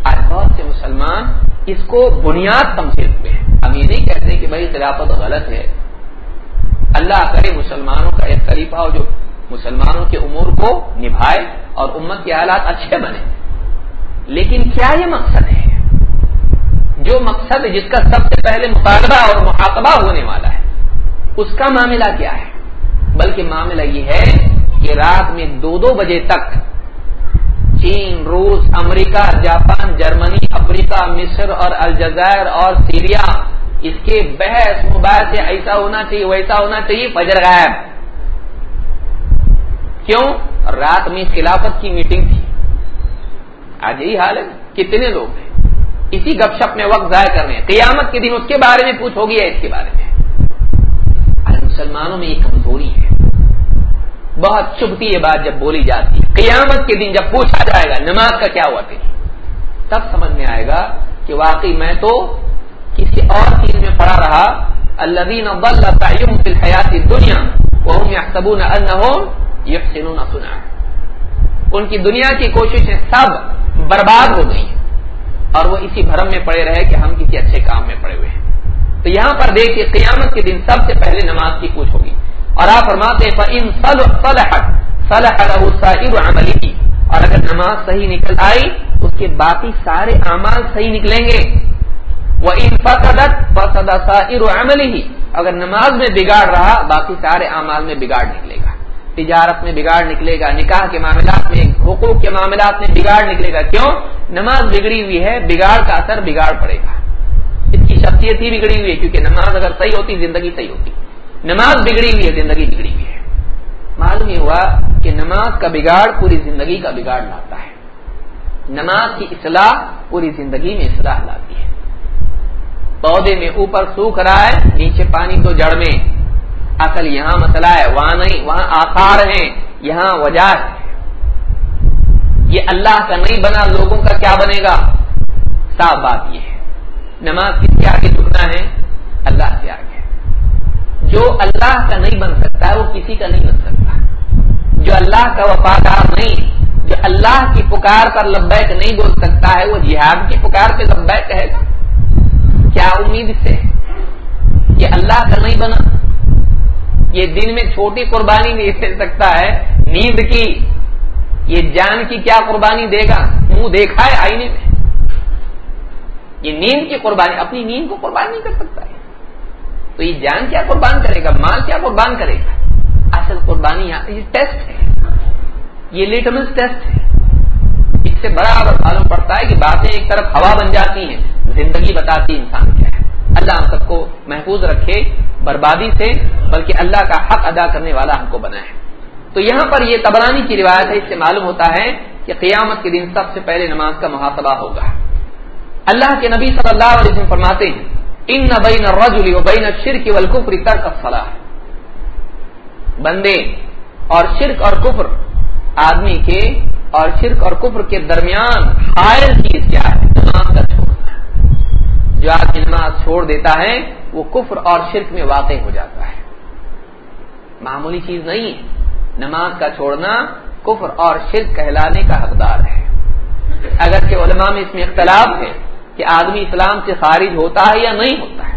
آج بہت سے مسلمان اس کو بنیاد سمجھے ہوئے ہیں۔ ہم یہ نہیں کہتے کہ بھائی خلافت غلط ہے۔ اللہ کرے مسلمانوں کا ایک خلیفہ ہو جو مسلمانوں کے امور کو نبھائے اور امت کے حالات اچھے بنے۔ لیکن کیا یہ مقصد ہے؟ جو مقصد جس کا سب سے پہلے مطالبہ اور محاطبہ ہونے والا ہے، اس کا معاملہ کیا ہے؟ بلکہ معاملہ یہ ہے کہ رات میں دو دو بجے تک چین، روس، امریکہ، جاپان، جرمنی، افریقہ، مصر اور الجزائر اور سیریا اس کے بحث مباحث سے ایسا ہونا چاہیے، ویسا ہونا چاہیے، فجر غائب۔ کیوں؟ رات میں خلافت کی میٹنگ تھی۔ آج یہی حال ہے۔ کتنے لوگ ہیں؟ اسی گپ شپ میں وقت ضائع کر رہے ہیں۔ قیامت کے دن اس کے بارے میں پوچھ ہوگی اس کے بارے میں؟ مسلمانوں میں یہ کمزوری ہے۔ بہت چبھتی یہ بات جب بولی جاتی ہے۔ قیامت کے دن جب پوچھا جائے گا نماز کا کیا ہوا پھر تب سمجھ میں آئے گا کہ واقعی میں تو کسی اور چیز میں پڑا رہا۔ اللہ حیات دنیا وہ سنا ان کی دنیا کی کوششیں سب برباد ہو گئی اور وہ اسی بھرم میں پڑے رہے کہ ہم کسی اچھے کام میں پڑے ہوئے ہیں۔ تو یہاں پر دیکھیے قیامت کے دن سب سے پہلے نماز کی پوچھ ہوگی۔ اور آپ فرماتے عملی اور اگر نماز صحیح نکل آئی، اس کے باقی سارے اعمال صحیح نکلیں گے۔ وہ ان فصدت فصد سائر عملی ہی اگر نماز میں بگاڑ رہا، باقی سارے اعمال میں بگاڑ نکلے گا۔ تجارت میں بگاڑ نکلے گا، نکاح کے معاملات میں، حقوق کے معاملات میں بگاڑ نکلے گا۔ کیوں؟ نماز بگڑی ہوئی ہے، بگاڑ کا اثر بگاڑ پڑے گا۔ شخصیت ہی بگڑی ہوئی ہے، کیونکہ نماز اگر صحیح ہوتی، زندگی صحیح ہوتی۔ نماز بگڑی ہوئی ہے، زندگی بگڑی ہوئی ہے۔ معلوم یہ ہوا کہ نماز کا بگاڑ پوری زندگی کا بگاڑ لاتا ہے۔ نماز کی اصلاح پوری زندگی میں اصلاح لاتی ہے۔ پودے میں اوپر سوکھ رہا ہے، نیچے پانی تو جڑ میں۔ اصل یہاں مسئلہ ہے، وہاں نہیں، وہاں آکار ہیں، یہاں وجہ ہے۔ یہ اللہ کا نہیں بنا، لوگوں کا کیا بنے گا؟ صاف بات یہ ہے۔ نماز کس کے آگے جھکنا ہے اللہ کے آگے۔ جو اللہ کا نہیں بن سکتا وہ کسی کا نہیں بن سکتا۔ جو اللہ کا وفادار نہیں، جو اللہ کی پکار پر لبیک نہیں بول سکتا ہے، وہ جہاد کی پکار پہ لبیک کہے گا کیا امید سے یہ اللہ کا نہیں بنا؟ یہ دن میں چھوٹی قربانی نہیں دے سکتا ہے۔ نیند کی، یہ جان کی کیا قربانی دے گا؟ منہ دیکھا ہے آئینے میں۔ یہ نیند کی قربانی، اپنی نیند کو قربان نہیں کر سکتا ہے۔ تو یہ جان کیا قربان کرے گا، مال کیا قربان کرے گا؟ اصل قربانی یہاں یہ ٹیسٹ ہے۔ یہ لیٹمس ٹیسٹ ہے۔ اس سے بڑا معلوم پڑتا ہے کہ باتیں ایک طرف ہوا بن جاتی ہیں، زندگی بتاتی انسان کیا ہے۔ اللہ ہم سب کو محفوظ رکھے، بربادی سے، بلکہ اللہ کا حق ادا کرنے والا ہم کو بنا ہے تو یہاں پر یہ تبرانی کی روایت ہے، اس سے معلوم ہوتا ہے کہ قیامت کے دن سب سے پہلے نماز کا محاسبہ ہوگا۔ اللہ کے نبی صلی اللہ علیہ وسلم فرماتے ہیں ان بین الرجل و بین الشرک والکفر ترک الصلاح بندے اور شرک اور کفر، آدمی کے اور شرک اور کفر کے درمیان حائل چیز کیا ہے؟ نماز کا چھوڑنا جو آدمی نماز چھوڑ دیتا ہے، وہ کفر اور شرک میں واقع ہو جاتا ہے۔ معمولی چیز نہیں نماز کا چھوڑنا کفر اور شرک کہلانے کا حقدار ہے۔ اگرچہ علماء میں اس میں اختلاف ہے کہ آدمی اسلام سے خارج ہوتا ہے یا نہیں ہوتا ہے۔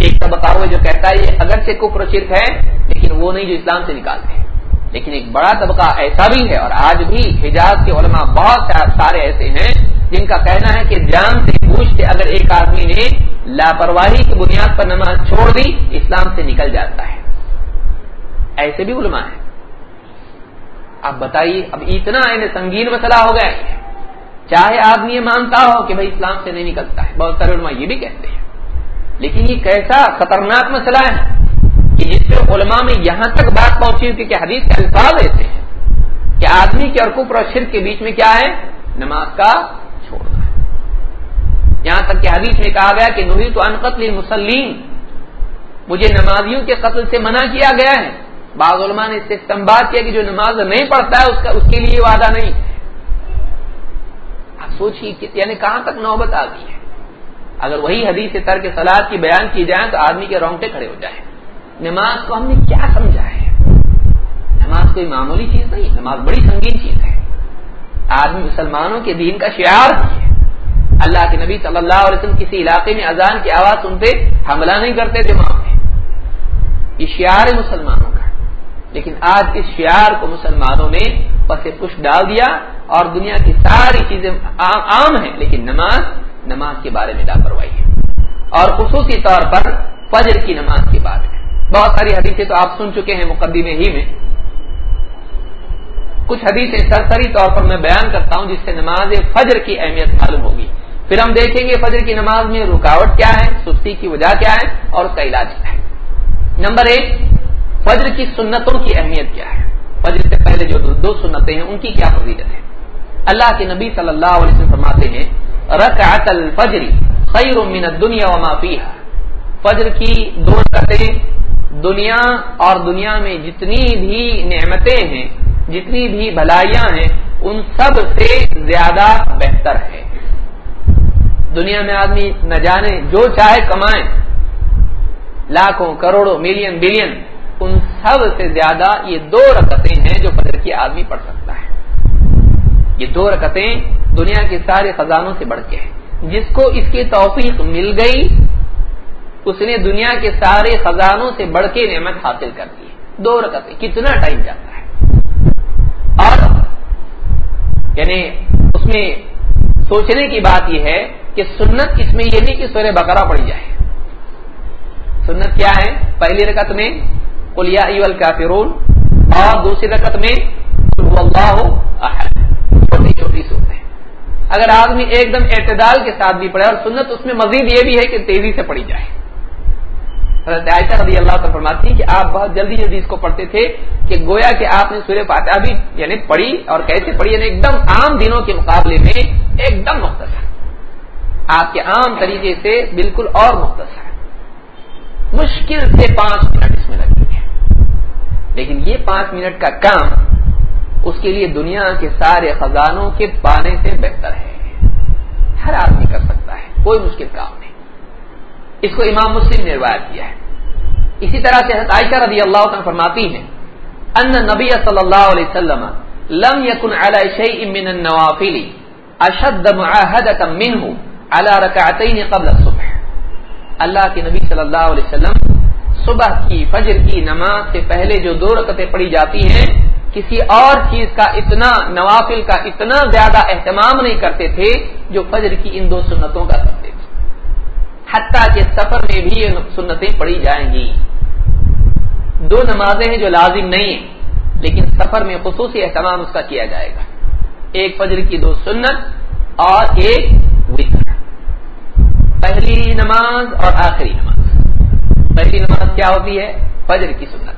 ایک طبقہ ہوئے جو کہتا ہے یہ اگرچہ کفر شرک ہے، لیکن وہ نہیں جو اسلام سے نکالتے ہیں۔ لیکن ایک بڑا طبقہ ایسا بھی ہے اور آج بھی حجاز کے علماء بہت سارے ایسے ہیں جن کا کہنا ہے کہ جان سے پوچھ کے اگر ایک آدمی نے لاپرواہی کی بنیاد پر نماز چھوڑ دی، اسلام سے نکل جاتا ہے۔ ایسے بھی علماء ہیں۔ اب بتائیے، اب اتنا سنگین مسئلہ ہو گیا۔ چاہے آدمی یہ مانتا ہو کہ بھائی اسلام سے نہیں نکلتا ہے، بہت سارے علماء یہ بھی کہتے ہیں۔ لیکن یہ کیسا خطرناک مسئلہ ہے کہ جس پہ علماء میں یہاں تک بات پہنچی ہوئی کہ حدیث کے الفاظ ایسے ہیں کہ آدمی کے ارکوپ اور شرک کے بیچ میں کیا ہے؟ نماز کا چھوڑنا۔ ہے یہاں تک کہ حدیث میں کہا گیا کہ نوی تو انقتل مسلم مجھے نمازیوں کے قتل سے منع کیا گیا ہے۔ بعض علماء نے اس سے استمباد کیا کہ جو نماز نہیں پڑھتا ہے، اس کا اس کے لیے وعدہ نہیں۔ سوچیے یعنی کہاں تک نوبت آ گئی ہے؟ اگر وہی حدیث ترک سلاد کی بیان کی جائے تو آدمی کے رونگٹے کھڑے ہو جائیں۔ نماز کو ہم نے کیا سمجھا ہے؟ نماز کوئی معمولی چیز نہیں، نماز بڑی سنگین چیز ہے۔ آدمی مسلمانوں کے دین کا شعار ہے۔ اللہ کے نبی صلی اللہ علیہ وسلم کسی علاقے میں اذان کی آواز سنتے، حملہ نہیں کرتے دماغ میں۔ یہ شعار ہے مسلمانوں کا۔ لیکن آج اس شعار کو مسلمانوں نے پس پش ڈال دیا اور دنیا کی ساری چیزیں عام ہیں، لیکن نماز نماز کے بارے میں لاپرواہی ہے۔ اور خصوصی طور پر فجر کی نماز کے بارے میں بہت ساری حدیثیں تو آپ سن چکے ہیں، مقدمے ہی میں۔ کچھ حدیثیں سرسری طور پر میں بیان کرتا ہوں، جس سے نماز فجر کی اہمیت معلوم ہوگی۔ پھر ہم دیکھیں گے فجر کی نماز میں رکاوٹ کیا ہے، سستی کی وجہ کیا ہے اور اس کا علاج کیا ہے۔ نمبر ایک، فجر کی سنتوں کی اہمیت کیا ہے؟ فجر سے پہلے جو دو سنتیں ہیں، ان کی کیا فضیلت ہے؟ اللہ کے نبی صلی اللہ علیہ وسلم فرماتے ہیں، رکعت الفجر خیر من الدنیا وما فیہا. فجر کی دو رکعتیں دنیا اور دنیا میں جتنی بھی نعمتیں ہیں، جتنی بھی بھلائیاں ہیں، ان سب سے زیادہ بہتر ہے۔ دنیا میں آدمی نہ جانے، جو چاہے کمائیں لاکھوں، کروڑوں، ملین، بلین۔ ان سب سے زیادہ یہ دو رکتیں ہیں جو فجر کی آدمی پڑھ سکتا ہے۔ یہ دو رکتیں دنیا کے سارے خزانوں سے بڑھ کے ہیں۔ جس کو اس کی توفیق مل گئی، اس نے دنیا کے سارے خزانوں سے بڑھ کے نعمت حاصل کر دی دو رکتیں، کتنا ٹائم جاتا ہے؟ اور یعنی اس میں سوچنے کی بات یہ ہے کہ سنت اس میں یہ نہیں کہ سورہ بقرہ پڑی جائے۔ سنت کیا ہے؟ پہلی رکعت میں کلیا کافرون اور دوسری رکعت میں چھوٹی چھوٹی سورتیں اگر آدمی ایک دم اعتدال کے ساتھ بھی پڑھے، اور سنت اس میں مزید یہ بھی ہے کہ تیزی سے پڑھی جائے۔ حضرت عائشہ رضی اللہ تعالیٰ فرماتی کہ آپ بہت جلدی جلدی اس کو پڑھتے تھے کہ گویا کہ آپ نے سورہ فاتحہ بھی یعنی پڑھی، اور کیسے پڑھی یعنی ایک دم عام دنوں کے مقابلے میں ایک دم مختصر۔ آپ کے عام طریقے سے بالکل اور مختصر۔ مشکل سے پانچ منٹ اس میں لگیں گے لیکن یہ پانچ منٹ کا کام اس کے لیے دنیا کے سارے خزانوں کے پانے سے بہتر ہے۔ ہر آدمی کر سکتا ہے، کوئی مشکل کام نہیں۔ اس کو امام مسلم نے روایت کیا ہے۔ اسی طرح سے عائشہ رضی اللہ عنہ فرماتی ہیں، ان نبی صلی اللہ علیہ وسلم لم يكن على شيء من النوافل اشد معاهده منه على ركعتين قبل الصبح۔ اللہ کے نبی صلی اللہ علیہ وسلم صبح کی، فجر کی نماز سے پہلے جو دو رکعتیں پڑھی جاتی ہیں، کسی اور چیز کا اتنا نوافل کا اتنا زیادہ اہتمام نہیں کرتے تھے جو فجر کی ان دو سنتوں کا کرتے تھے۔ حتیٰ کہ سفر میں بھی یہ سنتیں پڑھی جائیں گی۔ دو نمازیں ہیں جو لازم نہیں ہیں، لیکن سفر میں خصوصی اہتمام اس کا کیا جائے گا۔ ایک فجر کی دو سنت اور ایک وطر۔ پہلی نماز اور آخری نماز۔ پہلی نماز کیا ہوتی ہے؟ فجر کی سنت۔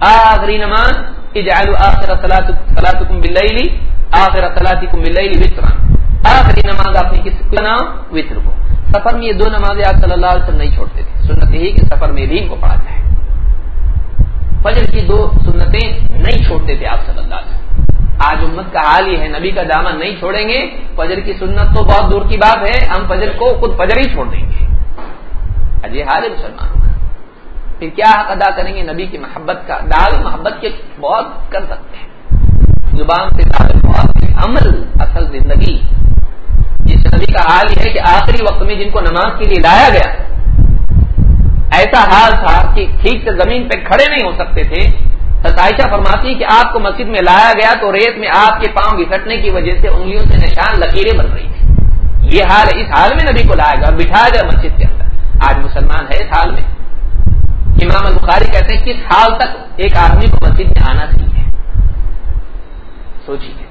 آخری نماز، اجعلوا آخر صلاتکم باللیلی آخر صلاتکم باللیلی وطرا آخری نماز آپ نے کس کو نام؟ وطر کو۔ سفر میں یہ دو نمازیں آپ صلی اللہ علیہ وسلم نہیں چھوڑتے تھے۔ سنت ہی کہ سفر میں بھی ان کو پڑھا جائے فجر کی دو سنتیں نہیں چھوڑتے تھے آپ صلی اللہ علیہ وسلم۔ آج امت کا حال یہ ہے، نبی کا دامن نہیں چھوڑیں گے۔ فجر کی سنت تو بہت دور کی بات ہے، ہم فجر کو خود فجر ہی چھوڑ دیں گے۔ اجے حال ہے مسلمانوں کا۔ پھر کیا حق ادا کریں گے نبی کی محبت کا؟ دال محبت کے بہت کر سکتے ہیں۔ زبان سے دال بہت عمل اصل زندگی۔ جس نبی کا حال یہ ہے کہ آخری وقت میں جن کو نماز کے لیے لایا گیا، ایسا حال تھا کہ ٹھیک سے زمین پہ کھڑے نہیں ہو سکتے تھے۔ ستائشہ فرماتی کہ آپ کو مسجد میں لایا گیا تو ریت میں آپ کے پاؤں گھسٹنے کی وجہ سے انگلیوں سے نشان لکیریں بن رہی تھی یہ حال اس حال میں نبی کو لایا گیا بٹھایا گیا مسجد کے اندر۔ آج مسلمان ہے اس حال میں۔ امام البخاری کہتے ہیں کس حال تک ایک آدمی کو مسجد میں آنا چاہیے سوچیے۔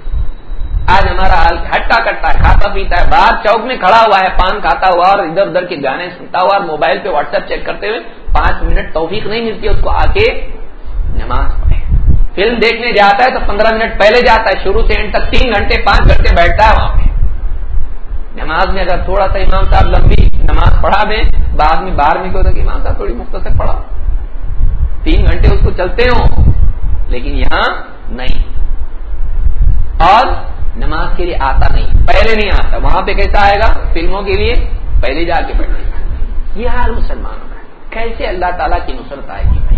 آج ہمارا حال ہٹا کٹتا ہے، کھاتا پیتا ہے، باہر چوک میں کھڑا ہوا ہے، پان کھاتا ہوا اور ادھر ادھر کے گانے سنتا ہوا اور موبائل پہ واٹس ایپ چیک کرتے ہوئے پانچ منٹ توفیق نہیں ملتی، اس کو آ کے نماز پڑھے۔ فلم دیکھنے جاتا ہے تو پندرہ منٹ پہلے جاتا ہے، شروع سے اینڈ تک تین گھنٹے، پانچ گھنٹے بیٹھتا ہے وہاں پہ۔ نماز میں اگر تھوڑا سا امام صاحب لمبی نماز پڑھا دیں، بعد میں باہر میں کہ امام صاحب تھوڑی مختصر پڑھا تین گھنٹے اس کو چلتے ہوں۔ لیکن یہاں نہیں۔ اور نماز کے لیے آتا نہیں۔ پہلے نہیں آتا۔ وہاں پہ کیسا آئے گا؟ فلموں کے لیے پہلے جا کے بیٹھے گا یہ حال مسلمانوں کا کیسے اللہ تعالیٰ کی نصرت آئے گی؟ بھائی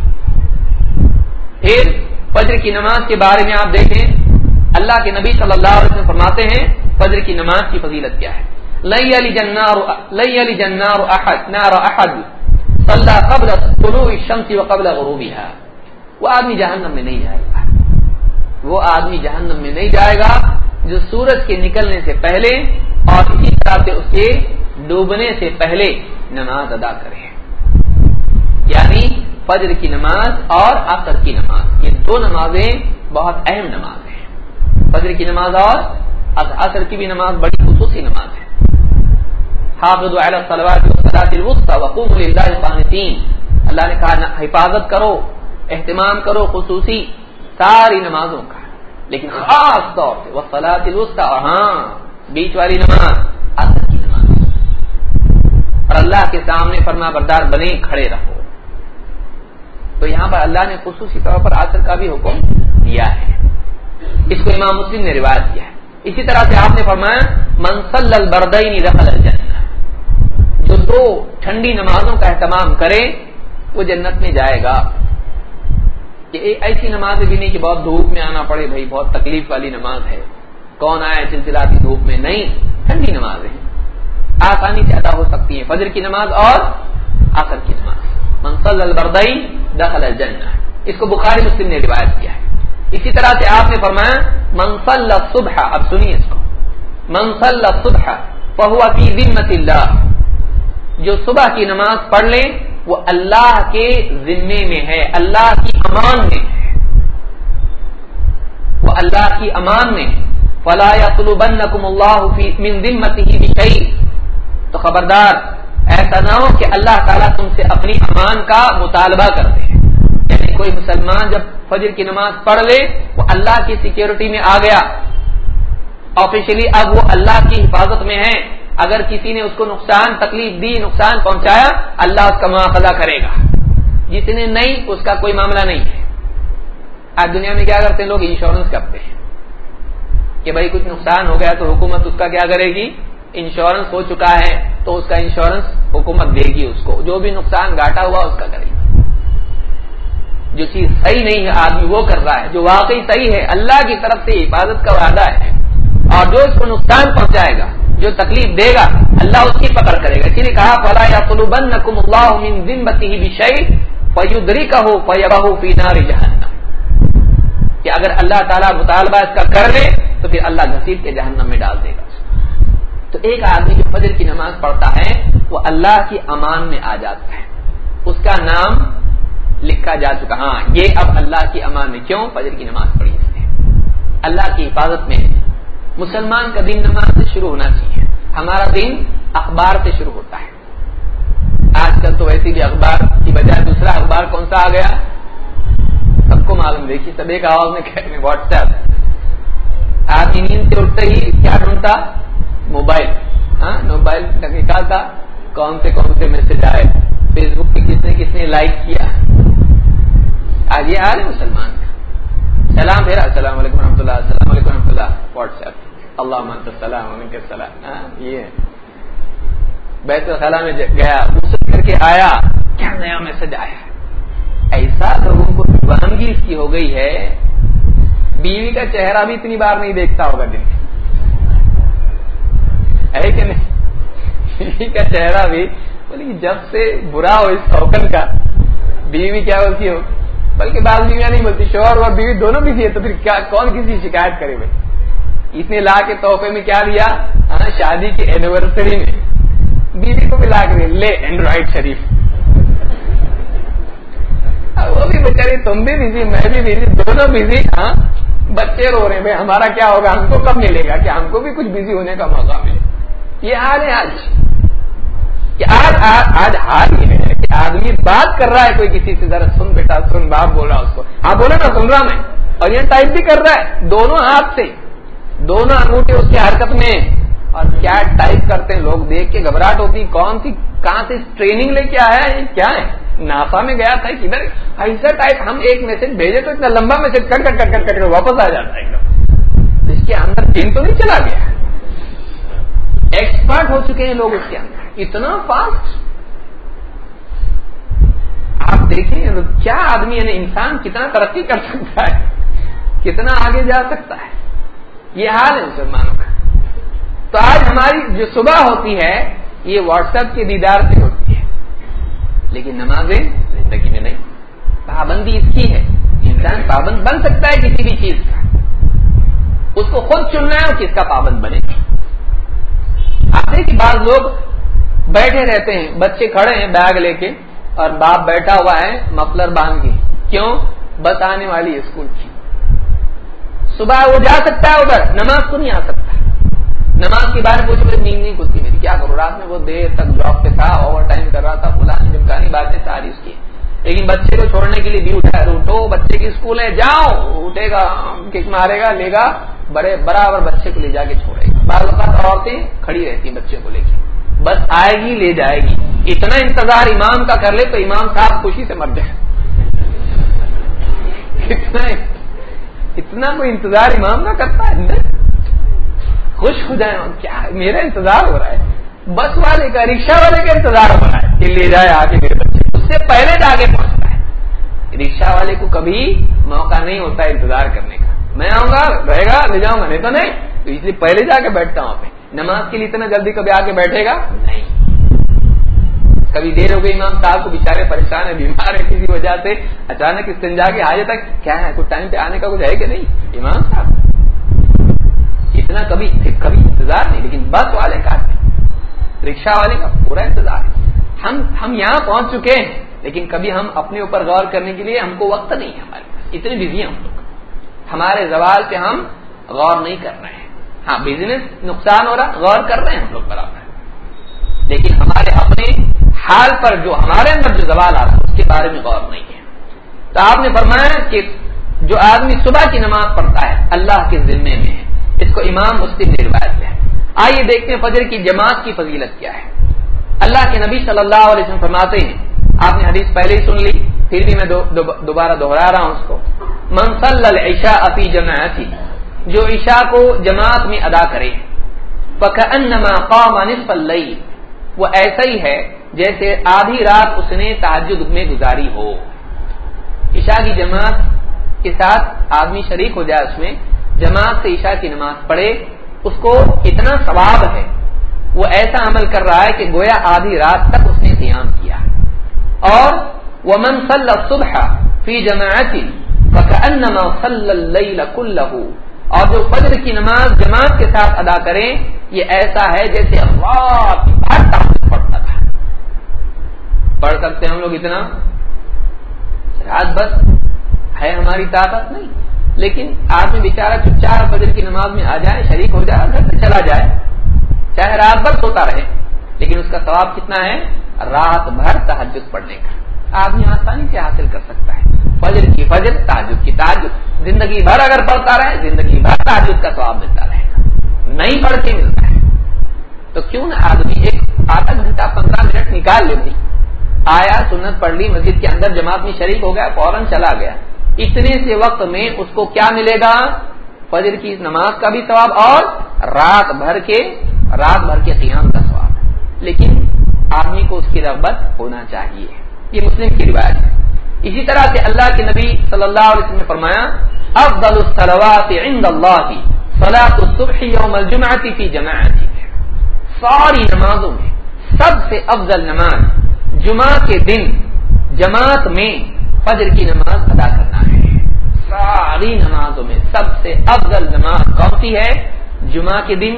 پھر فجر کی نماز کے بارے میں آپ دیکھیں۔ اللہ کے نبی صلی اللہ علیہ وسلم فرماتے ہیں، فجر کی نماز کی فضیلت کیا ہے؟ لئی علی جنار لئی علی جنار احد، نار احد۔ صلی قبل طلوع الشمس وقبل غروبها. وہ آدمی جہنم میں نہیں جائے گا۔ وہ آدمی جہنم میں نہیں جائے گا جو سورج کے نکلنے سے پہلے اور اسی طرح سے اس کے ڈوبنے سے پہلے نماز ادا کرے۔ یعنی فجر کی نماز اور عصر کی نماز۔ یہ دو نمازیں بہت اہم نماز ہیں۔ فجر کی نماز اور عصر کی بھی نماز بڑی خصوصی نماز ہے حافظ اللہ نے کہا، حفاظت کرو، اہتمام کرو خصوصی ساری نمازوں کا۔ لیکن خاص طور سے وہ فلاح اور ہاں بیچ والی نماز، اصل کی نماز۔ اور اللہ کے سامنے فرما بردار بنے، کھڑے رہو۔ تو یہاں پر اللہ نے خصوصی طور پر آسر کا بھی حکم دیا ہے۔ اس کو امام مسلم نے روایت کیا ہے۔ اسی طرح سے آپ نے فرمایا منسل البردئی رفل الجنہ۔ دو ٹھنڈی نمازوں کا اہتمام کرے وہ جنت میں جائے گا۔ کہ ایسی نماز بھی نہیں کہ بہت دھوپ میں آنا پڑے بھائی، بہت تکلیف والی نماز ہے۔ کون آئے سلسلہ کی دھوپ میں؟ نہیں، ٹھنڈی نماز ہے۔ آسانی سے ادا ہو سکتی ہے فجر کی نماز اور آخر کی نماز۔ منسل البردئی دخل الجنہ۔ اس کو بخاری مسلم نے روایت کیا ہے۔ اسی طرح سے آپ نے فرمایا منسل صبح اب سنیے اس کو۔ منسل صبح فہو کی ذمت اللہ۔ جو صبح کی نماز پڑھ لیں، وہ اللہ کے ذمے میں ہے، اللہ کی امان میں ہے۔ وہ اللہ کی امان میں فلا يطلبنكم الله في من ذمته بشيء۔ تو خبردار، ایسا نہ ہو کہ اللہ تعالیٰ تم سے اپنی امان کا مطالبہ کرتے ہیں۔ یعنی کوئی مسلمان جب فجر کی نماز پڑھ لے، وہ اللہ کی سیکیورٹی میں آ گیا۔ آفیشلی اب وہ اللہ کی حفاظت میں ہے۔ اگر کسی نے اس کو نقصان تکلیف دی، نقصان پہنچایا، اللہ اس کا مواخذہ کرے گا۔ جس نے نہیں، اس کا کوئی معاملہ نہیں ہے۔ آج دنیا میں کیا کرتے ہیں لوگ؟ انشورنس کرتے ہیں۔ کہ بھائی کچھ نقصان ہو گیا تو حکومت اس کا کیا کرے گی؟ انشورنس ہو چکا ہے تو اس کا انشورنس حکومت دے گی اس کو۔ جو بھی نقصان گاٹا ہوا اس کا کرے گی۔ جو چیز صحیح نہیں ہے، آدمی وہ کر رہا ہے۔ جو واقعی صحیح ہے، اللہ کی طرف سے حفاظت کا وعدہ ہے۔ اور جو اس کو نقصان پہنچائے گا جو تکلیف دے گا، اللہ اس کی پکڑ کرے گا۔ اسی لیے کہا، فلا یا قلوبن نکم اللہ من ذمتی بشیء فیدرکہ فیبہ فی نار جہنم کہ اگر اللہ تعالیٰ مطالبہ اس کا کر لے، تو پھر اللہ گھسیٹ کے جہنم میں ڈال دے گا۔ تو ایک آدمی جو فجر کی نماز پڑھتا ہے، وہ اللہ کی امان میں آ جاتا ہے۔ اس کا نام لکھا جا چکا۔ ہاں یہ اب اللہ کی امان میں کیوں فجر کی نماز پڑھی اس نے اللہ کی حفاظت میں مسلمان کا دن نماز سے شروع ہونا چاہیے۔ ہمارا دن اخبار سے شروع ہوتا ہے۔ آج کل تو ویسی بھی اخبار کی بجائے دوسرا اخبار کون سا آ گیا؟ سب کو معلوم دیکھیے سب ایک آواز میں واٹس ایپ۔ آج نیند سے اٹھتے ہی کیا ڈھونڈتا؟ موبائل۔ ہاں موبائل نکالتا۔ کون سے کون سے میسج آئے؟ فیس بک پہ کس نے کس نے لائک کیا؟ آج یہ حال ہے مسلمان۔ کا سلام پھر السلام علیکم رحمۃ اللہ، السلام علیکم رحمۃ اللہ، واٹس ایپ۔ اللہ منت السلام کے سلام ہاں، یہ بیت الخلاء میں گیا. غسل کر کے آیا. کیا نیا میسج آیا. ایسا لوگوں کو دیوانگی اس کی ہو گئی ہے. بیوی کا چہرہ بھی اتنی بار نہیں دیکھتا ہوگا دن ہے کہ نہیں؟ بیوی کا چہرہ بھی بولی جب سے برا ہو اس سوکن کا بیوی کیا بولتی ہو بلکہ بعض بیویاں نہیں بولتی شوہر اور بیوی دونوں بھی تھی تو پھر کیا کون کسی شکایت کرے بھائی؟ اس نے لا کے تحفے میں کیا لیا؟ ہاں شادی کی اینیورسری میں۔ بیوی کو بھی لا کے لے اینڈرائڈ شریف۔ وہ بھی بیچاری، تم بھی بزی میں بھی بزی دونوں بزی ہاں؟ بچے رو رہے ہیں۔ ہمارا کیا ہوگا؟ ہم کو کب ملے گا؟ کہ ہم کو بھی کچھ بزی ہونے کا موقع ملے؟ یہ حال ہے آج۔ کہ آج آج حال یہ ہے کہ آدمی بات کر رہا ہے کوئی کسی سے۔ ذرا سن بیٹا، سن باپ بول رہا اس کو۔ ہاں بولے نا، سن رہا میں۔ اور یہ ٹائپ بھی کر رہا ہے، دونوں ہاتھ سے۔ دونوں انگوٹھے اس کی حرکت میں۔ اور کیا ٹائپ کرتے ہیں؟ لوگ دیکھ کے گھبراہٹ ہوتی۔ کون سی کہاں سے ٹریننگ لے کے آیا ہے؟ کیا ہے؟ ناسا میں گیا تھا کدھر ایسا ٹائپ ہم ایک میسج بھیجے تو اتنا لمبا میسج کٹ کٹ کٹ کٹ کٹ کر واپس آ جاتا ہے ایک دم۔ اس کے اندر پن تو نہیں چلا گیا ایکسپرٹ ہو چکے ہیں لوگ اس کے اندر۔ اتنا فاسٹ آپ دیکھیں کیا آدمی یعنی انسان کتنا ترقی کر سکتا ہے؟ کتنا آگے جا سکتا ہے؟ یہ حال ہے مسلمانوں کا۔ تو آج ہماری جو صبح ہوتی ہے، یہ واٹس ایپ کے دیدار سے ہوتی ہے۔ لیکن نمازیں زندگی میں نہیں۔ پابندی اس کی ہے۔ انسان پابند بن سکتا ہے کسی بھی چیز کا۔ اس کو خود چننا ہے اور کس کا پابند بنے۔ آپ دیکھیں، بعض لوگ بیٹھے رہتے ہیں، بچے کھڑے ہیں بیگ لے کے اور باپ بیٹھا ہوا ہے مفلر باندھ کے۔ کیوں؟ بس آنے والی اسکول کی۔ صبح وہ جا سکتا ہے ادھر، نماز کو نہیں آ سکتا۔ نماز کے بارے میں پوچھے نیند نہیں کھلتی۔ میری کیا کروں؟ رات میں وہ دیر تک جاب پہ تھا اوور ٹائم کر رہا تھا فلانی جمکانی باتیں ساری اس کی۔ لیکن بچے کو چھوڑنے کے لیے بھی اٹھا، اٹھو، بچے کی اسکول ہے، جاؤ۔ اٹھے گا کک مارے گا، لے گا، بڑے، برابر بچے کو لے جا کے چھوڑے گا۔ بعض اوقات عورتیں کھڑی رہتی ہیں بچے کو لے کے۔ بس آئے گی، لے جائے گی۔ اتنا انتظار امام کا کر لے تو امام صاحب خوشی سے مر جائے۔ [laughs] اتنا اتنا کوئی انتظار امام کا کرتا ہے خوش ہو جائے کیا میرا انتظار ہو رہا ہے؟ بس والے کا رکشا والے کا انتظار ہو رہا ہے کہ لے جائے آگے میرے بچے۔ اس سے پہلے جا کے پہنچتا ہے۔ رکشا والے کو کبھی موقع نہیں ہوتا ہے انتظار کرنے کا۔ میں آؤں گا، رہے گا، لے جاؤں گا، نہیں تو نہیں۔ تو اس لیے پہلے جا کے بیٹھتا ہوں پہ نماز کے لیے اتنا جلدی کبھی آ کے بیٹھے گا؟ نہیں۔ کبھی دیر ہو گئی امام صاحب کو بےچارے پریشان ہے بیمار ہے کسی وجہ سے اچانک استنجا کے آج تک کیا ہے، کچھ ٹائم پہ آنے کا کچھ ہے کہ نہیں؟ امام صاحب۔ اتنا کبھی کبھی انتظار نہیں، لیکن بس والے کا رکشا والے کا پورا انتظار ہم ہم یہاں پہنچ چکے ہیں، لیکن کبھی ہم اپنے اوپر غور کرنے کے لیے ہم کو وقت نہیں ہے ہمارے پاس۔ اتنے بزی ہیں ہم لوگ۔ ہمارے زوال پہ ہم غور نہیں کر رہے ہیں۔ ہاں بزنس نقصان ہو رہا، غور کر رہے ہیں ہم لوگ برابر۔ لیکن ہمارے اپنے حال پر جو ہمارے اندر جو زوال آ رہا ہے، اس کے بارے میں غور نہیں ہے۔ تو آپ نے فرمایا کہ جو آدمی صبح کی نماز پڑھتا ہے، اللہ کے ذمے میں ہے۔ اس کو امام مسلم نے روایت ہے۔ آئیے دیکھتے ہیں فجر کی جماعت کی فضیلت کیا ہے۔ اللہ کے نبی صلی اللہ علیہ وسلم فرماتے ہیں، آپ نے حدیث پہلے ہی سن لی، پھر بھی میں دوبارہ دوہرا رہا ہوں اس کو۔ منسل عشا اپی جماعت جو عشاء کو جماعت میں ادا کرے۔ انما قام نصف اللیل، وہ ایسا ہی ہے جیسے آدھی رات اس نے تعجد میں گزاری ہو۔ عشاء کی جماعت کے ساتھ آدمی شریک ہو جائے اس میں، جماعت سے عشاء کی نماز پڑھے، اس کو اتنا ثواب ہے۔ وہ ایسا عمل کر رہا ہے کہ گویا آدھی رات تک اس نے قیام کیا۔ اور وہ منسل صبح فی جماعت اور جو فجر کی نماز جماعت کے ساتھ ادا کریں، یہ ایسا ہے جیسے پڑھتا تھا پڑھ پڑھ سکتے ہم لوگ اتنا؟ رات بس ہے ہماری طاقت نہیں۔ لیکن آدمی بےچارا چپ چار فجر کی نماز میں آ جائے، شریک ہو جائے، گھر سے چلا جائے، چاہے رات بھر سوتا رہے، لیکن اس کا ثواب کتنا ہے؟ رات بھر تحجد پڑھنے کا۔ آدمی آسانی سے حاصل کر سکتا ہے۔ فجر کی فجر تاجد کی تاجد زندگی بھر اگر پڑھتا رہے، زندگی بھر تاجد کا ثواب ملتا رہے گا۔ نہیں پڑھ کے ملتا ہے۔ تو کیوں نہ آدمی ایک آدھا گھنٹہ، پندرہ منٹ نکال لے بھائی آیا، سنت پڑھ لی، مسجد کے اندر جماعت میں شریک ہو گیا، فوراً چلا گیا۔ اتنے سے وقت میں اس کو کیا ملے گا؟ فجر کی نماز کا بھی ثواب اور رات بھر کے، رات بھر کے قیام کا ثواب۔ لیکن آدمی کو اس کی رغبت ہونا چاہیے۔ یہ مسلم کی روایت ہے۔ اسی طرح سے اللہ کے نبی صلی اللہ علیہ وسلم نے فرمایا، افضل الصلوات عند اللہ، صلاة الصبح یوم الجمعہ فی جماعت ساری نمازوں میں سب سے افضل نماز جمعہ کے دن جماعت میں فجر کی نماز ادا کرنا ہے۔ ساری نمازوں میں سب سے افضل نماز کون سی ہے؟ جمعہ کے دن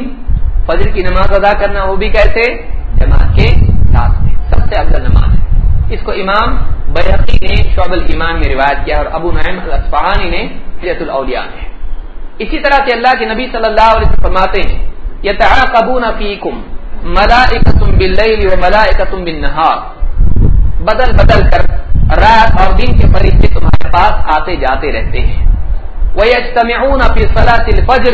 فجر کی نماز ادا کرنا، وہ بھی کیسے؟ جماعت کے ساتھ میں سب سے افضل نماز ہے۔ اس کو امام بحقی نے شعب المان میں روایت کیا اور ابو نعیم الاسفہانی نے حجت الاولیاء میں۔ اسی طرح سے اللہ کے نبی صلی اللہ علیہ وسلم فرماتے ہیں یہ تحا قبون فیکم ملا باللیل و ملائکتم بالنہار۔ بدل بدل کر رات اور دن کے فرشتے تمہارے پاس آتے جاتے رہتے ہیں۔ وہ اجتمعون فی صلاۃ الفجر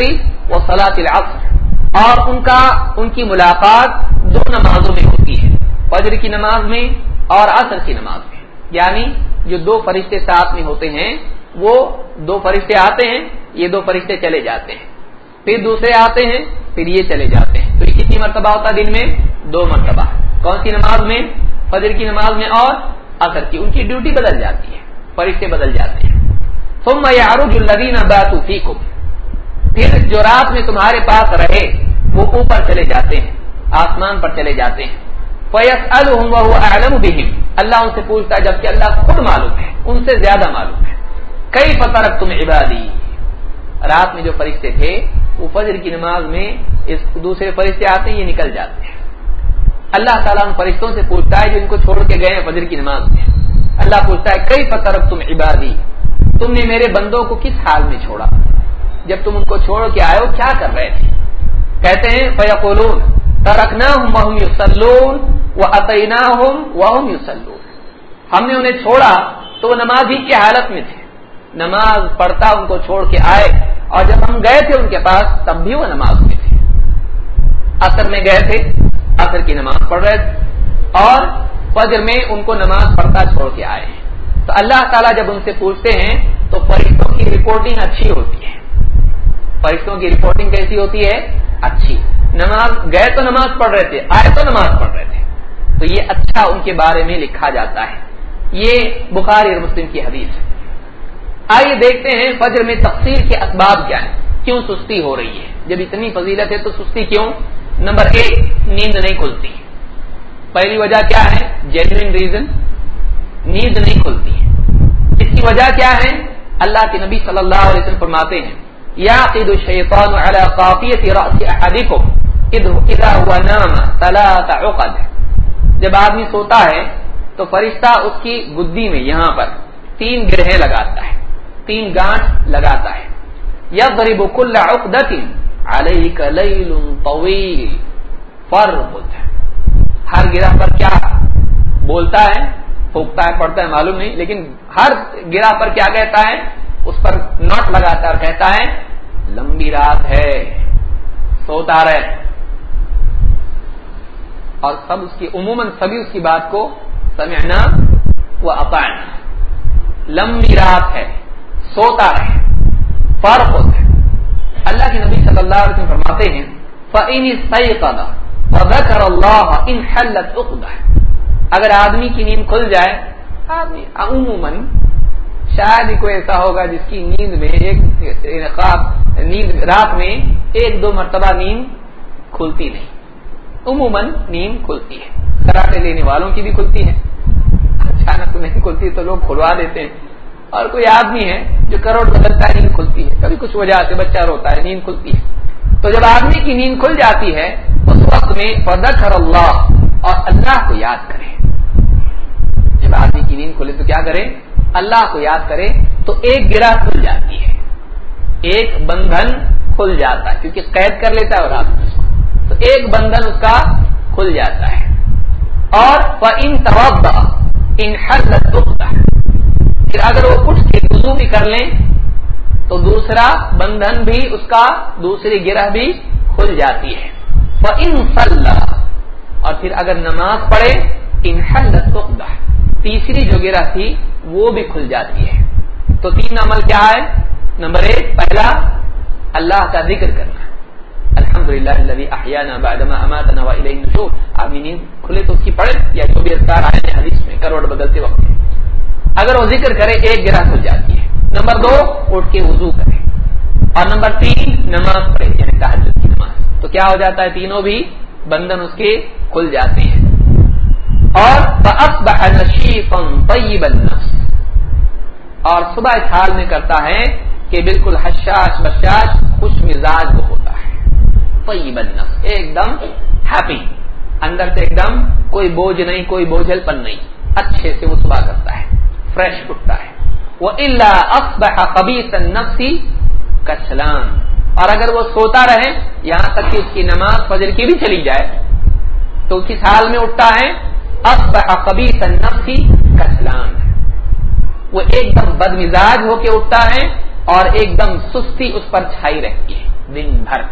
و صلاۃ العصر۔ اور ان کا، ان کی ملاقات دو نمازوں میں ہوتی ہے۔ فجر کی نماز میں اور عصر کی نماز میں۔ یعنی جو دو فرشتے ساتھ میں ہوتے ہیں، وہ دو فرشتے آتے ہیں، یہ دو فرشتے چلے جاتے ہیں۔ پھر دوسرے آتے ہیں، پھر یہ چلے جاتے ہیں۔ تو یہ کتنی مرتبہ ہوتا ہے دن میں؟ دو مرتبہ۔ کون سی نماز میں؟ فجر کی نماز میں اور اثر کی، ان کی ڈیوٹی بدل جاتی ہے، فرشتے بدل جاتے ہیں۔ ثم يعرج الذين باتوا فيكم پھر جو رات میں تمہارے پاس رہے، وہ اوپر چلے جاتے ہیں، آسمان پر چلے جاتے ہیں۔ فيسالهم وهو اعلم بهم اللہ ان سے پوچھتا ہے، جبکہ اللہ خود معلوم ہے، ان سے زیادہ معلوم ہے۔ کئی فترک تم عبادی؟ رات میں جو فرشتے تھے، وہ فجر کی نماز میں اس دوسرے فرشتے آتے ہیں، یہ نکل جاتے ہیں۔ اللہ تعالیٰ ان فرشتوں سے پوچھتا ہے جو ان کو چھوڑ کے گئے ہیں فجر کی نماز میں۔ اللہ پوچھتا ہے کئی فتح تم عبادی؟ تم نے میرے بندوں کو کس حال میں چھوڑا؟ جب تم ان کو چھوڑ کے آئے ہو، کیا کر رہے تھے؟ کہتے ہیں، فیقولون ترکنا ہوں وہم یوسلون و عطینا ہوں وہم یوسلون ہم نے انہیں چھوڑا تو وہ نماز ہی کی حالت میں تھے۔ نماز پڑھتا ان کو چھوڑ کے آئے اور جب ہم گئے تھے ان کے پاس، تب بھی وہ نماز میں تھے۔ اثر میں گئے تھے۔ اثر کی نماز پڑھ رہے تھے اور فجر میں ان کو نماز پڑھتا چھوڑ کے آئے ہیں۔ تو اللہ تعالیٰ جب ان سے پوچھتے ہیں تو فرشتوں کی رپورٹنگ اچھی ہوتی ہے۔ فرشتوں کی رپورٹنگ کیسی ہوتی ہے؟ اچھی۔ نماز، گئے تو نماز پڑھ رہے تھے، آئے تو نماز پڑھ رہے تھے۔ تو یہ اچھا ان کے بارے میں لکھا جاتا ہے۔ یہ بخاری اور مسلم کی حدیث ہے۔ آئیے دیکھتے ہیں فجر میں تفصیل کے اسباب کیا ہیں۔ کیوں سستی ہو رہی ہے؟ جب اتنی فضیلت ہے تو سستی کیوں؟ نمبر ایک، نیند نہیں کھلتی۔ پہلی وجہ کیا ہے؟ جینوئن ریزن نیند نہیں کھلتی۔ ہے اس کی وجہ کیا ہے؟ اللہ کے نبی صلی اللہ علیہ وسلم فرماتے ہیں یا قید الشیطان علی قافیت راس احدکم اذا هو نام ثلاث عقد۔ جب آدمی سوتا ہے، تو فرشتہ اس کی گدی میں یہاں پر تین گرہیں لگاتا ہے، تین گانٹ لگاتا ہے۔ یضرب كل عقدۃ علیک لیل طویل فربت ہر گرہ پر کیا بولتا ہے؟ پھونکتا ہے پڑھتا ہے، معلوم نہیں، لیکن ہر گرہ پر کیا کہتا ہے؟ اس پر نوٹ لگاتا ہے اور کہتا ہے، لمبی رات ہے، سوتا رہے۔ اور سب اس کی، عموماً سبھی اس کی بات کو سمعنا وہ اپائنا لمبی رات ہے، سوتا رہے فرق ہوتا ہے۔ اللہ کے نبی صلی اللہ علیہ وسلم فرماتے ہیں اللہ ان حلت اگر آدمی کی نیند کھل جائے، آدمی، عموماً شاید ہی کوئی ایسا ہوگا جس کی نیند میں ایک نیند رات میں ایک دو مرتبہ نیند کھلتی نہیں۔ عموماً نیند کھلتی ہے۔ کراٹے لینے والوں کی بھی کھلتی ہے۔ اچانک نہیں کھلتی تو لوگ کھلوا دیتے ہیں۔ اور کوئی آدمی ہے جو کروڑ بدلتا ہے، نیند کھلتی ہے۔ کبھی کچھ وجہ سے بچہ روتا ہے، نیند کھلتی ہے۔ تو جب آدمی کی نیند کھل جاتی ہے، اس وقت میں فدر اللہ اور اللہ کو یاد کرے۔ جب آدمی کی نیند کھلے تو کیا کرے؟ اللہ کو یاد کرے تو ایک گرا کھل جاتی ہے۔ ایک بندھن کھل جاتا ہے، کیونکہ قید کر لیتا ہے اور رات میں تو ایک بندھن اس کا کھل جاتا ہے۔ اور ان توبہ ان حد پھر اگر وہ اٹھ کے وضو بھی کر لیں، تو دوسرا بندھن بھی، اس کا دوسری گرہ بھی کھل جاتی ہے۔ اور پھر اگر نماز پڑھے تیسری جو گرہ تھی، وہ بھی کھل جاتی ہے۔ تو تین عمل کیا ہے؟ نمبر ایک، پہلا، اللہ کا ذکر کرنا۔ الحمد للہ آدمی نیند کھلے تو اس کی پڑھے یا جو بھی اذکار آئے حدیث میں، کروڑ بدلتے وقت۔ اگر وہ ذکر کرے ایک گرہ کھل جاتی ہے۔ نمبر دو، اٹھ کے وضو کرے۔ اور نمبر تین، نماز پڑھے یعنی تحجد کی نماز۔ تو کیا ہو جاتا ہے؟ تینوں بھی بندن اس کے کھل جاتے ہیں۔ اور اور صبح اس میں کرتا ہے کہ بالکل حشاش بشاش، خوش مزاج وہ ہوتا ہے۔ طیب النفس۔ ایک دم ہیپی اندر سے ایک دم کوئی بوجھ نہیں، کوئی بوجھل پن نہیں۔ اچھے سے وہ صبح کرتا ہے۔ فریش اٹھتا ہے۔ وہ اللہ کبھی نفسی کچلان اور اگر وہ سوتا رہے، یہاں تک کہ اس کی نماز فجر کی بھی چلی جائے۔ تو کس حال میں اٹھتا ہے کبھی نفسی کچلان وہ ایک دم بد مزاج ہو کے اٹھتا ہے اور ایک دم سستی اس پر چھائی رہتی ہے، دن بھر۔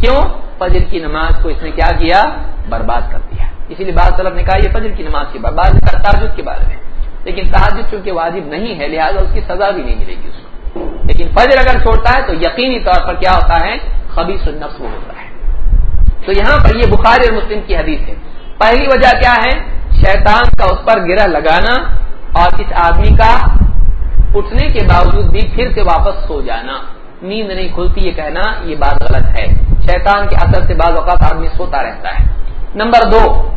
کیوں؟ فجر کی نماز کو اس نے کیا کیا؟ برباد کر دیا۔ اسی لیے بعض طلب نے کہا، یہ فجر کی نماز کی برباد تاجد کے بارے میں۔ لیکن تاجد چونکہ واجب نہیں ہے، لہٰذا اس کی سزا بھی نہیں ملے گی اس کو۔ لیکن فجر اگر چھوڑتا ہے تو یقینی طور پر کیا ہوتا ہے؟ خبی سنف وہ ہوتا ہے۔ تو یہاں پر یہ بخاری اور مسلم کی حدیث ہے۔ پہلی وجہ کیا ہے؟ شیطان کا اس پر گرہ لگانا اور اس آدمی کا اٹھنے کے باوجود بھی پھر سے واپس سو جانا۔ نیند نہیں کھلتی، یہ کہنا یہ بات غلط ہے۔ شیطان کے اثر سے بعض اوقات آدمی سوتا رہتا ہے۔ نمبر دو،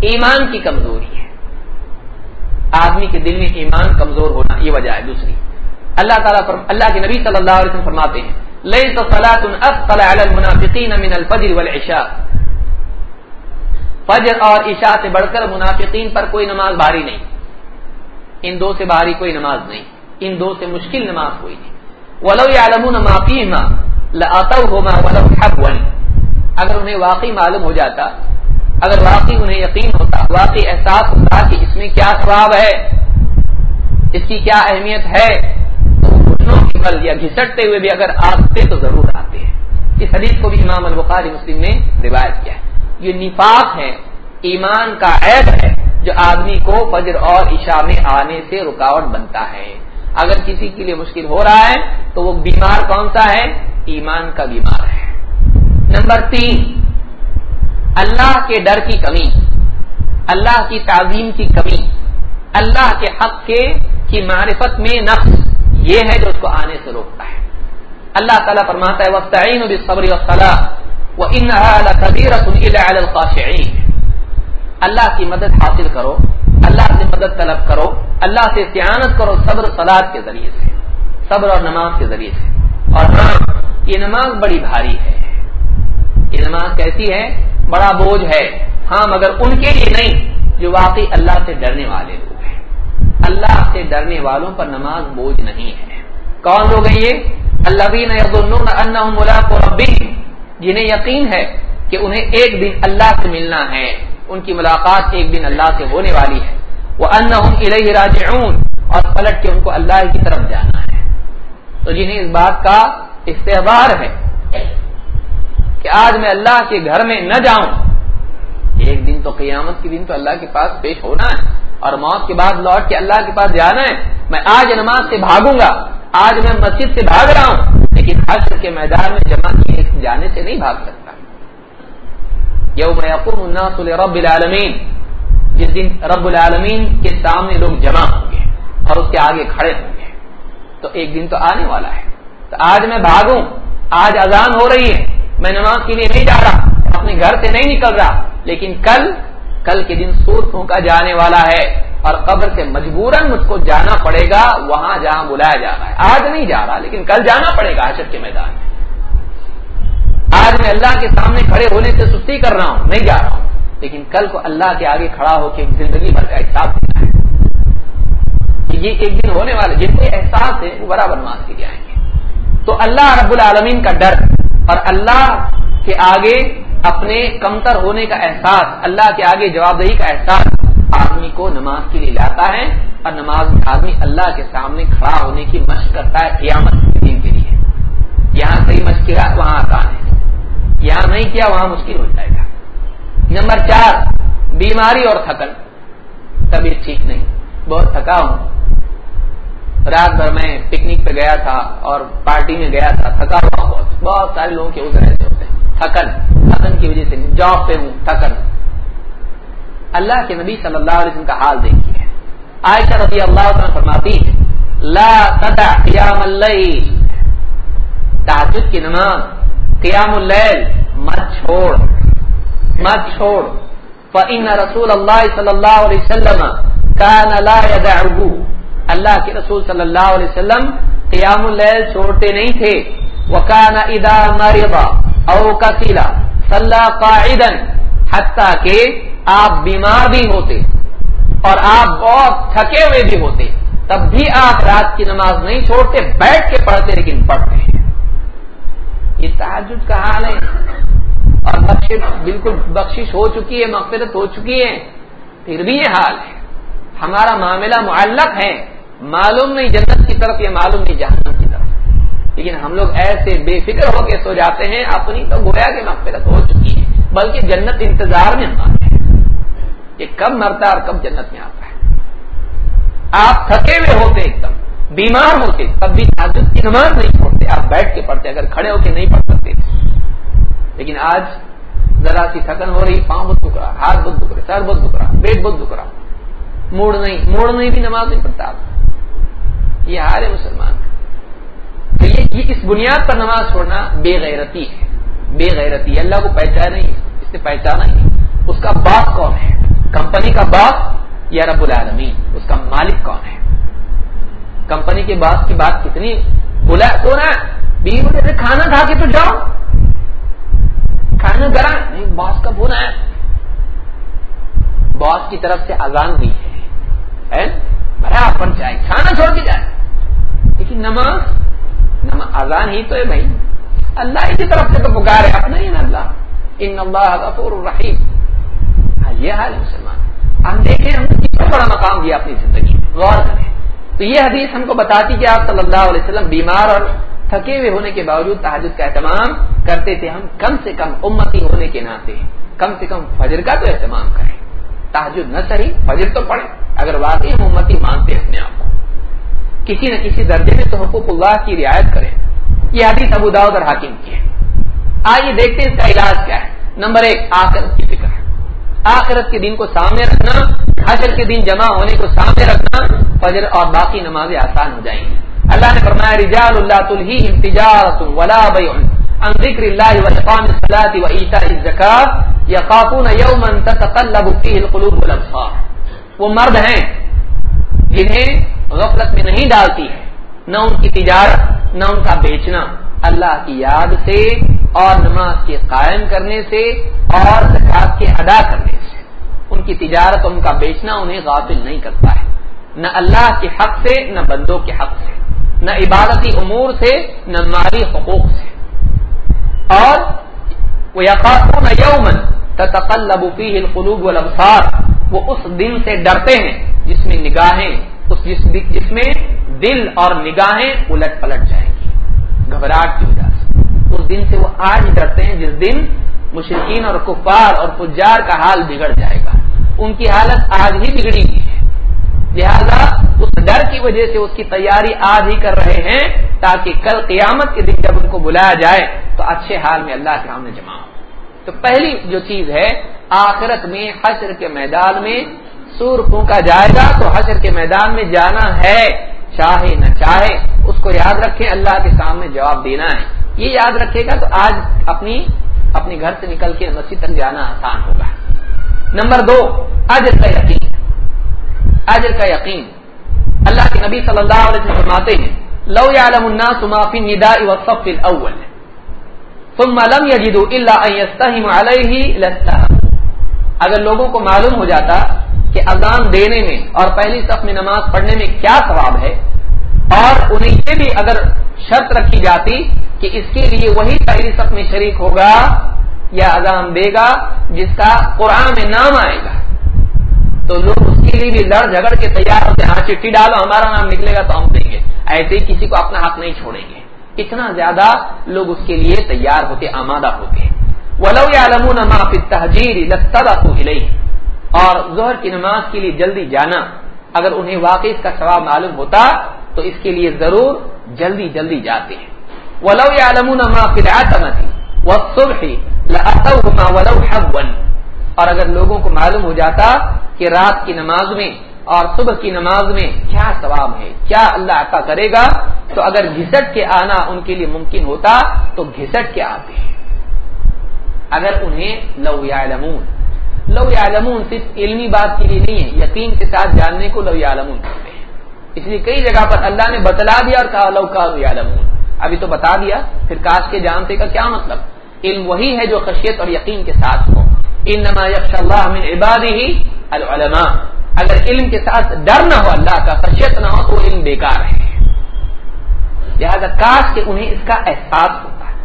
ایمان کی کمزوری۔ آدمی کے دل میں ایمان کمزور ہونا یہ وجہ ہے دوسری۔ اللہ تعالیٰ پر اللہ کے نبی صلی اللہ علیہ وسلم فرماتے ہیں لئی تو المنافقین من الفجر والعشاء. فجر اور عشاء سے بڑھ کر منافقین پر کوئی نماز بھاری نہیں۔ ان دو سے بھاری کوئی نماز نہیں۔ ان دو سے مشکل نماز کوئی نہیں۔ ولو يعلمون ما فيهما لاتوهما ولو حبوا۔ اگر انہیں واقعی معلوم ہو جاتا اگر واقعی انہیں یقین ہوتا، واقعی احساس ہوتا کہ اس میں کیا ثواب ہے، اس کی کیا اہمیت ہے، تو گھٹنوں کی پل یا گھسٹتے ہوئے بھی اگر آتے تو ضرور آتے ہیں۔ اس حدیث کو بھی امام البخاری مسلم نے روایت کیا ہے۔ یہ نفاق ہے ایمان کا عیب ہے جو آدمی کو فجر اور عشاء میں آنے سے رکاوٹ بنتا ہے۔ اگر کسی کے لیے مشکل ہو رہا ہے، تو وہ بیمار کون سا ہے؟ ایمان کا بیمار ہے۔ نمبر تین اللہ کے ڈر کی کمی، اللہ کی تعظیم کی کمی، اللہ کے حق کے، کی معرفت میں نقص، یہ ہے جو اس کو آنے سے روکتا ہے۔ اللہ تعالیٰ فرماتا ہے وقت صبری وسلح وہ اللہ کی مدد حاصل کرو، اللہ سے مدد طلب کرو، اللہ سے سیانت کرو صبر سلاد کے ذریعے سے، صبر اور نماز کے ذریعے سے۔ اور ہاں یہ نماز بڑی بھاری ہے۔ یہ نماز کیسی ہے؟ بڑا بوجھ ہے۔ ہاں مگر ان کے لیے نہیں، جو واقعی اللہ سے ڈرنے والے لوگ ہیں۔ اللہ سے ڈرنے والوں پر نماز بوجھ نہیں ہے۔ کون لوگ ہیں یہ؟ اللہ جنہیں یقین ہے کہ انہیں ایک دن اللہ سے ملنا ہے۔ ان کی ملاقات ایک دن اللہ سے ہونے والی ہے۔ وہ ان راجعون۔ اور پلٹ کے ان کو اللہ کی طرف جانا ہے۔ تو جنہیں اس بات کا استحبار ہے۔ کہ آج میں اللہ کے گھر میں نہ جاؤں، ایک دن تو قیامت کے دن تو اللہ کے پاس پیش ہونا ہے اور موت کے بعد لوٹ کے اللہ کے پاس جانا ہے۔ میں آج نماز سے بھاگوں گا، آج میں مسجد سے بھاگ رہا ہوں، لیکن حشر کے میدان میں جمع کیے جانے سے نہیں بھاگ سکتا۔ یوم یقوم الناس لرب العالمین، جس دن رب العالمین کے سامنے لوگ جمع ہوں گے اور اس کے آگے کھڑے ہوں گے۔ تو ایک دن تو آنے والا ہے۔ تو آج میں بھاگوں، آج اذان ہو رہی ہے۔ میں نماز کے لیے نہیں جا رہا، اپنے گھر سے نہیں نکل رہا۔ لیکن کل کل کے دن سور پھونکا جانے والا ہے اور قبر سے مجبوراً مجھ کو جانا پڑے گا، وہاں جہاں بلایا جا رہا ہے۔ آج نہیں جا رہا، لیکن کل جانا پڑے گا حشر کے میدان میں۔ آج میں اللہ کے سامنے کھڑے ہونے سے سستی کر رہا ہوں، نہیں جا رہا ہوں۔ لیکن کل کو اللہ کے آگے کھڑا ہو کے زندگی بھر کا احساس دینا ہے۔ کہ یہ ایک دن ہونے والے جن کو احساس ہے وہ برابر مانگ کے لیے آئیں گے۔ تو اللہ رب العالمین کا ڈر اور اللہ کے آگے اپنے کمتر ہونے کا احساس، اللہ کے آگے جواب دہی کا احساس آدمی کو نماز کے لیے لاتا ہے اور نماز میں آدمی اللہ کے سامنے کھڑا ہونے کی مشق کرتا ہے قیامت دن کے لیے۔ یہاں صحیح مشکلات وہاں آسان ہے یہاں نہیں کیا، وہاں مشکل ہو جائے گا۔ نمبر چار، بیماری اور تھکن۔ طبیعت ٹھیک نہیں، بہت تھکا ہوں۔ رات بھر میں پکنک پہ گیا تھا اور پارٹی میں گیا تھا، تھکا ہوا بہت بہت سارے لوگوں کے ادھر ایسے ہوتے ہیں۔ تھکن تھکن کی وجہ سے جاب پہ ہوں، تھکن۔ اللہ کے نبی صلی اللہ علیہ وسلم کا حال دیکھیے۔ عائشہ رضی اللہ تعالیٰ فرماتی ہے لا تدع قیام اللیل۔ تحجد کی نماز، قیام اللیل، مت چھوڑ مت چھوڑ۔ فإن رسول اللہ صلی اللہ علیہ وسلم كان لا يدعه۔ اللہ کے رسول صلی اللہ علیہ وسلم قیام اللیل چھوڑتے نہیں تھے۔ وكان اذا مرض او كسل صلى قاعدا، حتیٰ کہ آپ بیمار بھی ہوتے اور آپ بہت تھکے ہوئے بھی ہوتے۔ تب بھی آپ رات کی نماز نہیں چھوڑتے، بیٹھ کے پڑھتے لیکن پڑھتے ہیں۔ یہ تحجد کا حال ہے۔ اور بخش بالکل بخشش ہو چکی ہے، مغفرت ہو چکی ہے۔ پھر بھی یہ حال ہے۔ ہمارا معاملہ معلق ہے۔ معلوم نہیں، جنت کی طرف یا معلوم نہیں، جہنم کی طرف۔ لیکن ہم لوگ ایسے بے فکر ہو کے سو جاتے ہیں، اپنی تو گویا کہ مغفرت ہو چکی ہے، بلکہ جنت انتظار میں ہمارے کہ کب مرتا اور کب جنت میں آتا ہے۔ آپ تھکے ہوئے ہوتے ایک دم، بیمار ہوتے، تب بھی تعجد کی نماز نہیں پڑھتے۔ آپ بیٹھ کے پڑھتے، اگر کھڑے ہو کے نہیں پڑھ سکتے۔ لیکن آج ذرا سی تھکن ہو رہی، پاؤں بہت دکھ رہا، ہاتھ بہت دکھ رہا سر بہت دکھ رہا، پیٹ بہت دکھ رہا۔ موڑ نہیں موڑ نہیں بھی نماز نہیں پڑھتا آپ۔ یہ حال ہے مسلمان تو یہ اس بنیاد پر نماز چھوڑنا بے غیرتی ہے۔ بے غیرتی اللہ کو پہچانا نہیں۔ اس سے پہچانا ہی اس کا باپ کون ہے؟ کمپنی کا باپ یا رب العالمین؟ اس کا مالک کون ہے؟ کمپنی کے باپ کی بات کتنی بلا کون ہے؟ بیوی سے کھانا کھا کے تو جاؤ۔ کھانا گرا نہیں باس کا بولا ہے۔ باس کی طرف سے اذان ہوئی ہے۔ برابر جائے۔ کھانا چھوڑ کے جائے۔ لیکن نماز نماز اذان ہی تو ہے بھائی۔ اللہ کی طرف سے تو پکار ہے اپنا ہی نا اللہ۔ ان اللہ غفور الرحیم ہاں، یہ حال مسلمان۔ ہم دیکھیں، ہم نے کتنا بڑا مقام دیا اپنی زندگی میں۔ غور کریں۔ تو یہ حدیث ہم کو بتاتی کہ آپ صلی اللہ علیہ وسلم بیمار اور تھکے ہوئے ہونے کے باوجود تحجد کا اہتمام کرتے تھے۔ ہم کم سے کم امتی ہونے کے ناطے کم سے کم فجر کا تو اہتمام کریں۔ تحجد نہ صحیح فجر تو پڑھیں۔ اگر واقعی ہم امتی مانتے اپنے آپ کو۔ کسی نہ کسی درجے میں تو حقوق اللہ کی رعایت کریں۔ یہ حدیث ابو داود اور حاکم کی ہے۔ آئیے دیکھتے ہیں اس کا علاج کیا ہے۔ نمبر ایک، آخرت کی فکر۔ آخرت کے دن کو سامنے رکھنا، حجر کے دن جمع ہونے کو سامنے رکھنا، فجر اور باقی نمازیں آسان ہو جائیں گی۔ اللہ نے فرمایا، رجال اللہ تلہیہم تجارت ولا بیع عن ذکر اللہ و اقام الصلاة و ایتاء یخافون یوما تتقلب فیہ القلوب والابصار۔ وہ مرد ہیں جنہیں غفلت میں نہیں ڈالتی ہے نہ ان کی تجارت، نہ ان کا بیچنا۔ اللہ کی یاد سے اور نماز کے قائم کرنے سے اور زکات کے ادا کرنے سے۔ ان کی تجارت، ان کا بیچنا انہیں غافل نہیں کرتا ہے۔ نہ اللہ کے حق سے، نہ بندوں کے حق سے۔ نہ عبادتی امور سے، نہ مالی حقوق سے۔ اور وہ یقاف یومن تقلب فیہ القلوب والابصار وہ اس دن سے ڈرتے ہیں جس میں نگاہیں اس جس, جس میں دل اور نگاہیں الٹ پلٹ جائیں گی گھبراہٹ کی وجہ سے۔ اس دن سے وہ آج ڈرتے ہیں جس دن مشرقین اور کفار اور پجار کا حال بگڑ جائے گا۔ ان کی حالت آج ہی بگڑی ہوئی ہے۔ لہذا اس ڈر کی وجہ سے اس کی تیاری آج ہی کر رہے ہیں تاکہ کل قیامت کے دن جب ان کو بلایا جائے تو اچھے حال میں اللہ کے سامنے جمع ہو۔ تو پہلی جو چیز ہے، آخرت میں حشر کے میدان میں سور پھونکا جائے گا، تو حشر کے میدان میں جانا ہے، چاہے نہ چاہے، اس کو یاد رکھے اللہ کے سامنے جواب دینا ہے۔ یہ یاد رکھے گا تو آج اپنی اپنے گھر سے نکل کے مسجد تک جانا آسان ہوگا۔ نمبر دو، اجر کا یقین۔ اجر کا یقین۔ اللہ کے نبی صلی اللہ علیہ وسلم فرماتے ہیں، لو يعلم الناس ما في النداء والصف الاول۔ ثم لم يجدوا الا ان يستهم عليه اگر لوگوں کو معلوم ہو جاتا کہ اذان دینے میں اور پہلی صف میں نماز پڑھنے میں کیا ثواب ہے، اور انہیں یہ بھی اگر شرط رکھی جاتی کہ اس کے لیے وہی پہلی صف میں شریک ہوگا یا اذان دے گا جس کا قرآن میں نام آئے گا۔ تو لوگ اس کے لیے بھی لڑ جھگڑ کے تیار ہوتے ہیں ہاں چٹھی ڈالو، ہمارا نام نکلے گا تو ہم دیں گے۔ ایسے ہی کسی کو اپنا حق نہیں چھوڑیں گے۔ اتنا زیادہ لوگ اس کے لیے تیار ہوتے، آمادہ ہوتے ولو يعلمون ما في التهجير لاتبقوا اليه اور ظہر کی نماز کے لیے جلدی جانا۔ اگر انہیں واقعی اس کا ثواب معلوم ہوتا، تو اس کے لیے ضرور جلدی جلدی جاتے ہیں۔ ولو يعلمون ما في العتمه والصبح لاتوهما ولو حبوا اور اگر لوگوں کو معلوم ہو جاتا کہ رات کی نماز میں اور صبح کی نماز میں کیا ثواب ہے؟ کیا اللہ عطا کرے گا؟ تو اگر گھسٹ کے آنا ان کے لیے ممکن ہوتا تو گھسٹ کے آتے ہیں۔ اگر انہیں لو یعلمون۔ لو یعلمون صرف علمی بات کے لیے نہیں ہے، یقین کے ساتھ جاننے کو لو یعلمون کہتے ہیں۔ اس لیے کئی جگہ پر اللہ نے بتلا دیا اور کہا لو کا یعلمون۔ ابھی تو بتا دیا، پھر کاش کے جانتے کا کیا مطلب؟ علم وہی ہے جو خشیت اور یقین کے ساتھ ہو۔ انما یکش اللہ من عبادی ہی العلماء۔ اگر علم کے ساتھ ڈر نہ ہو اللہ کا، خشیت نہ ہو تو علم بیکار ہے۔ لہذا کاش کہ انہیں اس کا احساس ہوتا۔ ہے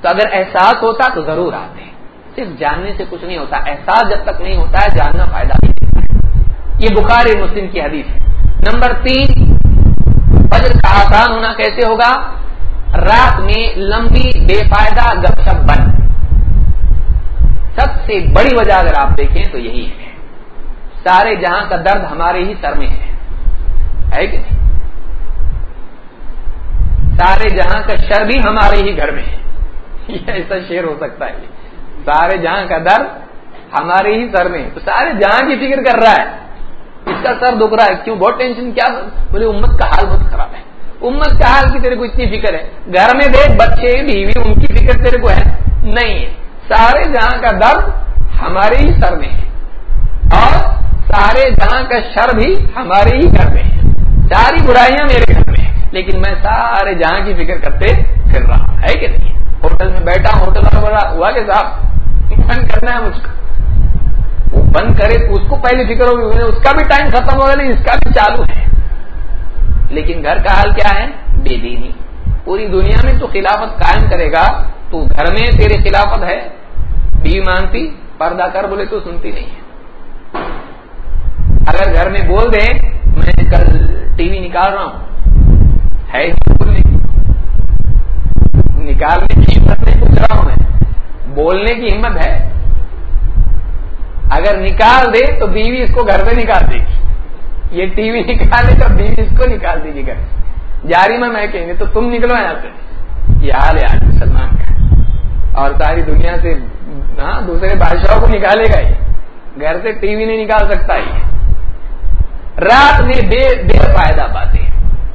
تو اگر احساس ہوتا تو ضرور آتے۔ صرف جاننے سے کچھ نہیں ہوتا، احساس جب تک نہیں ہوتا ہے، جاننا فائدہ نہیں دیتا۔ ہے یہ بخاری مسلم کی حدیث ہے۔ نمبر تین، فجر کا آسان ہونا کیسے ہوگا؟ رات میں لمبی بے فائدہ گپ شپ بند۔ سب سے بڑی وجہ اگر آپ دیکھیں تو یہی ہے۔ سارے جہاں کا درد ہمارے ہی سر میں ہے۔ کہ نہیں؟ سارے جہاں کا شر بھی ہمارے ہی گھر میں ہے۔ یہ ایسا شیر ہو سکتا ہے۔ سارے جہاں کا درد ہمارے ہی سر میں تو سارے جہاں کی فکر کر رہا ہے۔ اس کا سر دکھ رہا ہے۔ کیوں؟ بہت ٹینشن، کیا بولے، امت کا حال بہت خراب ہے۔ امت کا حال کی تیرے کو اتنی فکر ہے۔ گھر میں دیکھ، بچے، بیوی، ان کی فکر تیرے کو ہے؟ نہیں۔ ہے سارے جہاں کا درد ہمارے ہی سر میں ہے۔ اور سارے جہاں کا شر بھی ہمارے ہی گھر میں ہے۔ ساری برائیاں میرے گھر میں ہیں، لیکن میں سارے جہاں کی فکر کرتے پھر رہا ہے کہ نہیں؟ ہوٹل میں بیٹھا ہوٹل والا ہوا کہ صاحب بند کرنا ہے مجھ کو وہ بند کرے اس کو پہلی فکر ہوگی اس کا بھی ٹائم ختم ہوگا نہیں اس کا بھی چالو ہے۔ لیکن گھر کا حال کیا ہے؟ بے دینی۔ پوری دنیا میں تو خلافت قائم کرے گا، تو گھر میں تیرے خلافت ہے۔ بیوی مانگتی، پردہ کر بولے تو سنتی نہیں ہے۔ اگر گھر میں بول دیں، میں کل ٹی وی نکال رہا ہوں۔ ہے نکالنے کی ہمت نہیں پوچھ رہا ہوں میں۔ بولنے کی ہمت ہے۔ اگر نکال دے تو بیوی اس کو گھر سے نکال دے گی۔ یہ ٹی وی نکالے تو بیوی اس کو نکال دے گی گھر جاری میں میں کہیں گے تو تم نکلو یہاں سے۔ یہ حال ہے آج مسلمان کا۔ اور ساری دنیا سے ہاں دوسرے بادشاہوں کو نکالے گا یہ۔ گھر سے ٹی وی نہیں نکال سکتا یہ۔ رات میں بے بے فائدہ باتیں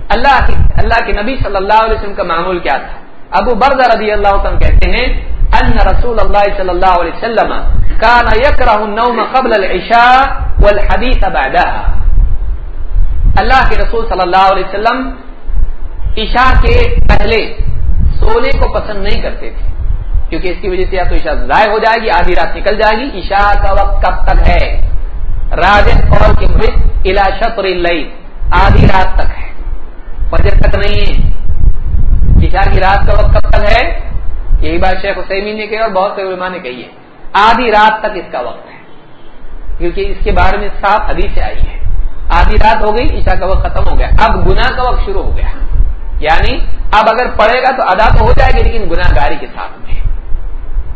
اللہ کی اللہ کے نبی صلی اللہ علیہ وسلم کا معمول کیا تھا؟ ابو برد رضی اللہ عنہ کہتے ہیں، ان رسول اللہ صلی اللہ علیہ وسلم کان یکرہ النوم قبل العشاء والحدیث بعدها۔ اللہ کے رسول صلی اللہ علیہ وسلم عشاء کے پہلے سونے کو پسند نہیں کرتے تھے۔ کیونکہ اس کی وجہ سے یا تو عشاء ضائع ہو جائے گی، آدھی رات نکل جائے گی، عشاء کا وقت کب تک ہے؟ راج قول کے مرد الا شطر آدھی رات تک ہے۔ فجر تک نہیں ہے۔ عشاء کی رات کا وقت کب تک ہے؟ یہی بات شیخ حسین نے کہی اور بہت سے علماء نے کہی ہے۔ آدھی رات تک اس کا وقت ہے۔ کیونکہ اس کے بارے میں صاف حدیث سے آئی ہے۔ آدھی رات ہو گئی، عشاء کا وقت ختم ہو گیا۔ اب گناہ کا وقت شروع ہو گیا۔ یعنی اب اگر پڑھے گا تو ادا تو ہو جائے گی، لیکن گناہ گاری کے ساتھ میں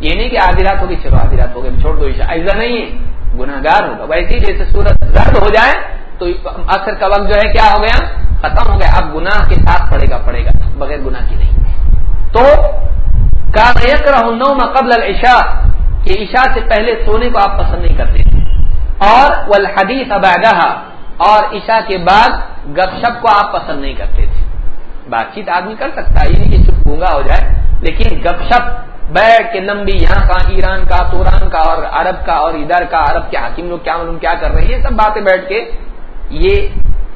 یہ نہیں کہ آدھی رات ہوگی، چلو آدھی رات ہو گئی، چھوڑ دو ایسا نہیں ہے۔ گناہ گار ہوگا ویسے جیسے سورت زرد ہو جائے، تو اکثر کا وقت جو ہے کیا ہو گیا؟ ختم ہو گیا۔ اب گناہ کے ساتھ پڑے گا پڑے گا، بغیر گناہ کی نہیں۔ تو کا قبل العشاء کہ عشاء سے پہلے سونے کو آپ پسند نہیں کرتے۔ تھے اور والحدیث اباگہ اور عشاء کے بعد گپ شپ کو آپ پسند نہیں کرتے تھے۔ بات چیت آدمی کر سکتا ہے، یہ نہیں کہ چپ گونگا ہو جائے، لیکن گپ شپ بیٹھ کے لمبی یہاں کا، ایران کا، توران کا اور عرب کا اور ادھر کا، عرب کے حاکم لوگ کیا معلوم کیا کر رہے ہیں؟ یہ سب باتیں بیٹھ کے یہ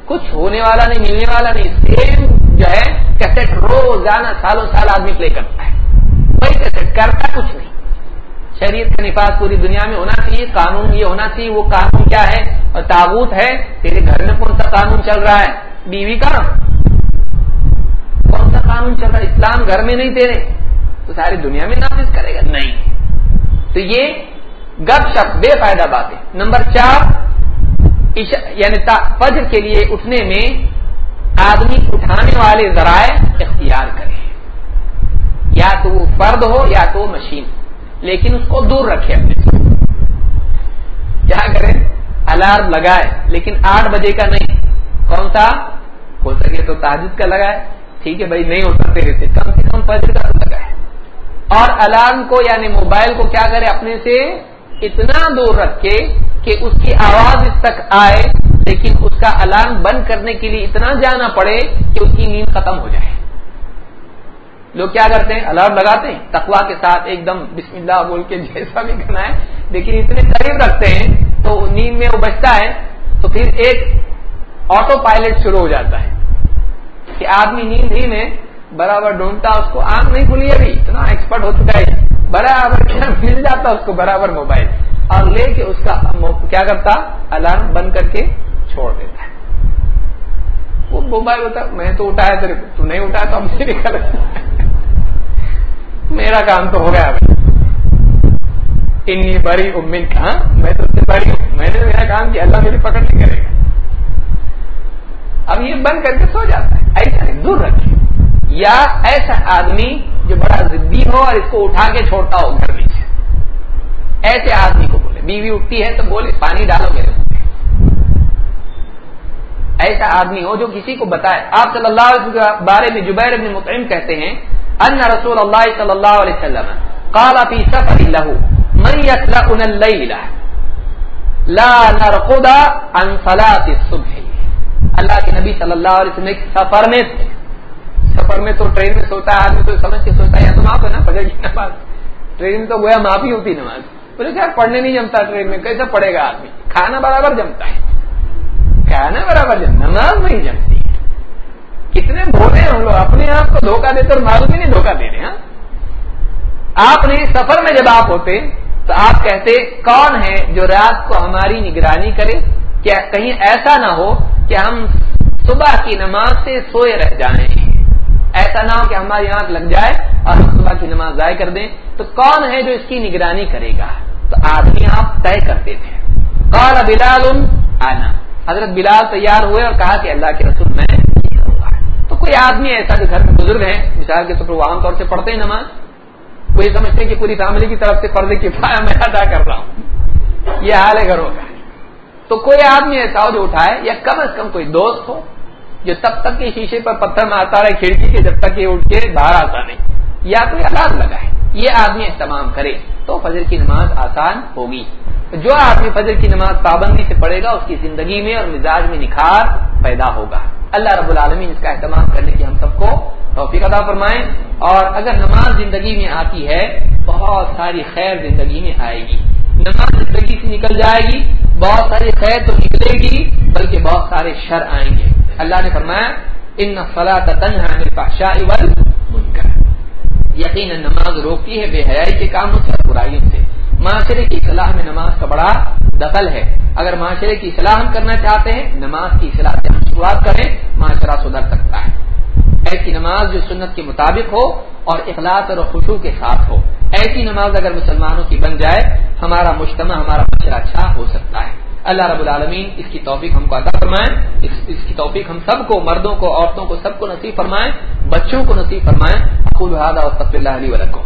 کچھ ہونے والا نہیں، ملنے والا نہیں۔ سیم جو ہے کیسٹ روزانہ سالوں سال آدمی پلے کرتا ہے۔ وہی کیسٹ کرتا کچھ نہیں۔ شریعت کا نفاذ پوری دنیا میں ہونا چاہیے، قانون یہ ہونا چاہیے، وہ قانون کیا ہے؟ اور تابوت ہے، تیرے گھر میں کون سا قانون چل رہا ہے؟ بیوی کا۔ کون سا قانون چل رہا ہے؟ اسلام گھر میں نہیں تیرے۔ تو ساری دنیا میں نافذ کرے گا۔ نہیں۔ تو یہ گپ شپ بے فائدہ بات ہے نمبر چار یعنی فجر کے لیے اٹھنے میں آدمی اٹھانے والے ذرائع اختیار کرے۔ یا تو وہ فرد ہو یا تو مشین۔ لیکن اس کو دور رکھے اپنے سے۔ کیا کرے الارم لگائے لیکن آٹھ بجے کا نہیں۔ کون سا؟ ہو سکے تو تاجد کا لگائے۔ ٹھیک ہے بھائی نہیں تیرے سے کم سے کم فجر کا۔ اور الارم کو یعنی موبائل کو کیا کرے اپنے سے اتنا دور رکھے کہ اس کی آواز اس تک آئے، لیکن اس کا الارم بند کرنے کے لیے اتنا جانا پڑے کہ اس کی نیند ختم ہو جائے۔ لوگ کیا کرتے ہیں؟ الارم لگاتے ہیں۔ تقوا کے ساتھ ایک دم بسم اللہ بول کے جیسا بھی کرنا ہے، لیکن اتنے قریب رکھتے ہیں تو نیند میں وہ بچتا ہے، تو پھر ایک آٹو پائلٹ شروع ہو جاتا ہے کہ آدمی نیند ہی میں برابر ڈھونڈتا، اس کو آنکھ نہیں کھلی ابھی، اتنا ایکسپرٹ ہو چکا ہے۔ برابر مل جاتا اس کو؟ برابر موبائل اور لے کے اس کا کیا کرتا؟ الارم بند کر کے چھوڑ دیتا ہے۔ وہ موبائل ہوتا، میں تو اٹھایا تیرے تو نہیں اٹھایا تو ہم سے نکل میرا کام تو ہو گیا انی بڑی امید کا ہاں؟ میں تو بڑی ہوں میں نے میرا کام کیا، اللہ میری پکڑ نہیں کرے گا۔ اب یہ بند کر کے سو جاتا ہے۔ ایسا نہیں، دور رکھے یا ایسا آدمی جو بڑا ضدی ہو اور اس کو اٹھا کے چھوڑتا ہو گھر نیچے ایسے آدمی کو بولے۔ بیوی اٹھتی ہے تو بولے، پانی ڈالو میرے ایسا آدمی ہو جو کسی کو بتائے۔ آپ صلی اللہ علیہ وسلم کے بارے میں جبیر ابن مطعم کہتے ہیں، ان رسول اللہ صلی اللہ علیہ وسلم قال فی سفر له، من يسرقنا الليل لا نرقد عن صلاه الصبح. اللہ کے نبی صلی اللہ علیہ وسلم ایک سفر میں تھے۔ سفر میں تو ٹرین میں سوتا ہے، آدمی تو سمجھ کے سوتا ہے، یا تو معاف ہے نا پڑے گی نماز۔ ٹرین میں تو گویا معافی ہوتی نماز۔ بولے کیا پڑھنے نہیں جمتا ٹرین میں، کیسے پڑے گا آدمی؟ کھانا برابر جمتا ہے۔ کھانا برابر جم، نماز نہیں جمتی۔ کتنے بولے ہم لوگ، اپنے آپ کو دھوکہ دیتے اور معلوم ہی نہیں دھوکہ دے رہے ہاں۔ آپ نے سفر میں جب آپ ہوتے، تو آپ کہتے، کون ہے جو رات کو ہماری نگرانی کرے؟ کیا کہیں ایسا نہ ہو کہ ہم صبح کی نماز سے سوئے رہ جائیں۔ ایسا نہ ہو کہ ہماری آنکھ لگ جائے اور ہم صبح کی نماز ضائع کر دیں۔ تو کون ہے جو اس کی نگرانی کرے گا؟ تو آدمی آپ طے کرتے تھے۔ قال بلال، آنا۔ حضرت بلال تیار ہوئے اور کہا کہ اللہ کے رسول میں تو کوئی آدمی ایسا جو گھر میں بزرگ ہے مثال کے طور پر وہ عام طور سے پڑھتے ہیں نماز، وہ یہ سمجھتے ہیں کہ پوری فیملی کی طرف سے فرض کفایا میں ادا کر رہا ہوں۔ یہ حال ہے گھروں کا۔ تو کوئی آدمی ایسا ہو جو اٹھائے یا کم از کم کوئی دوست ہو جو تب تک کے شیشے پر پتھر مارتا رہے، کھڑکی کے جب تک یہ اٹھ کے باہر آتا نہیں۔ یا کوئی آداد لگا ہے، یہ آدمی اہتمام کرے تو فجر کی نماز آسان ہوگی۔ جو آدمی فجر کی نماز پابندی سے پڑھے گا، اس کی زندگی میں اور مزاج میں نکھار پیدا ہوگا۔ اللہ رب العالمین اس کا اہتمام کرنے کی ہم سب کو توفیق ادا فرمائیں اور اگر نماز زندگی میں آتی ہے، بہت ساری خیر زندگی میں آئے گی۔ نماز زندگی سے نکل جائے گی۔ بہت ساری خیر تو نکلے گی، بلکہ بہت سارے شر آئیں گے۔ اللہ نے فرمایا، ان تنہا یقین نماز روکتی ہے، بے حیائی کے کاموں سے برائیوں سے۔ معاشرے کی اصلاح میں نماز کا بڑا دخل ہے۔ اگر معاشرے کی اصلاح ہم کرنا چاہتے ہیں، نماز کی اصلاح سے ہم شروعات کریں، معاشرہ سدھر سکتا ہے۔ ایسی نماز جو سنت کے مطابق ہو اور اخلاص اور خوشو کے ساتھ ہو۔ ایسی نماز اگر مسلمانوں کی بن جائے ہمارا مجتمع ہمارا معاشرہ اچھا ہو سکتا ہے۔ اللہ رب العالمین اس کی توفیق ہم کو عطا فرمائیں اس, اس کی توفیق ہم سب کو مردوں کو عورتوں کو سب کو نصیب فرمائیں بچوں کو نصیب فرمائیں اللہ علی ولکم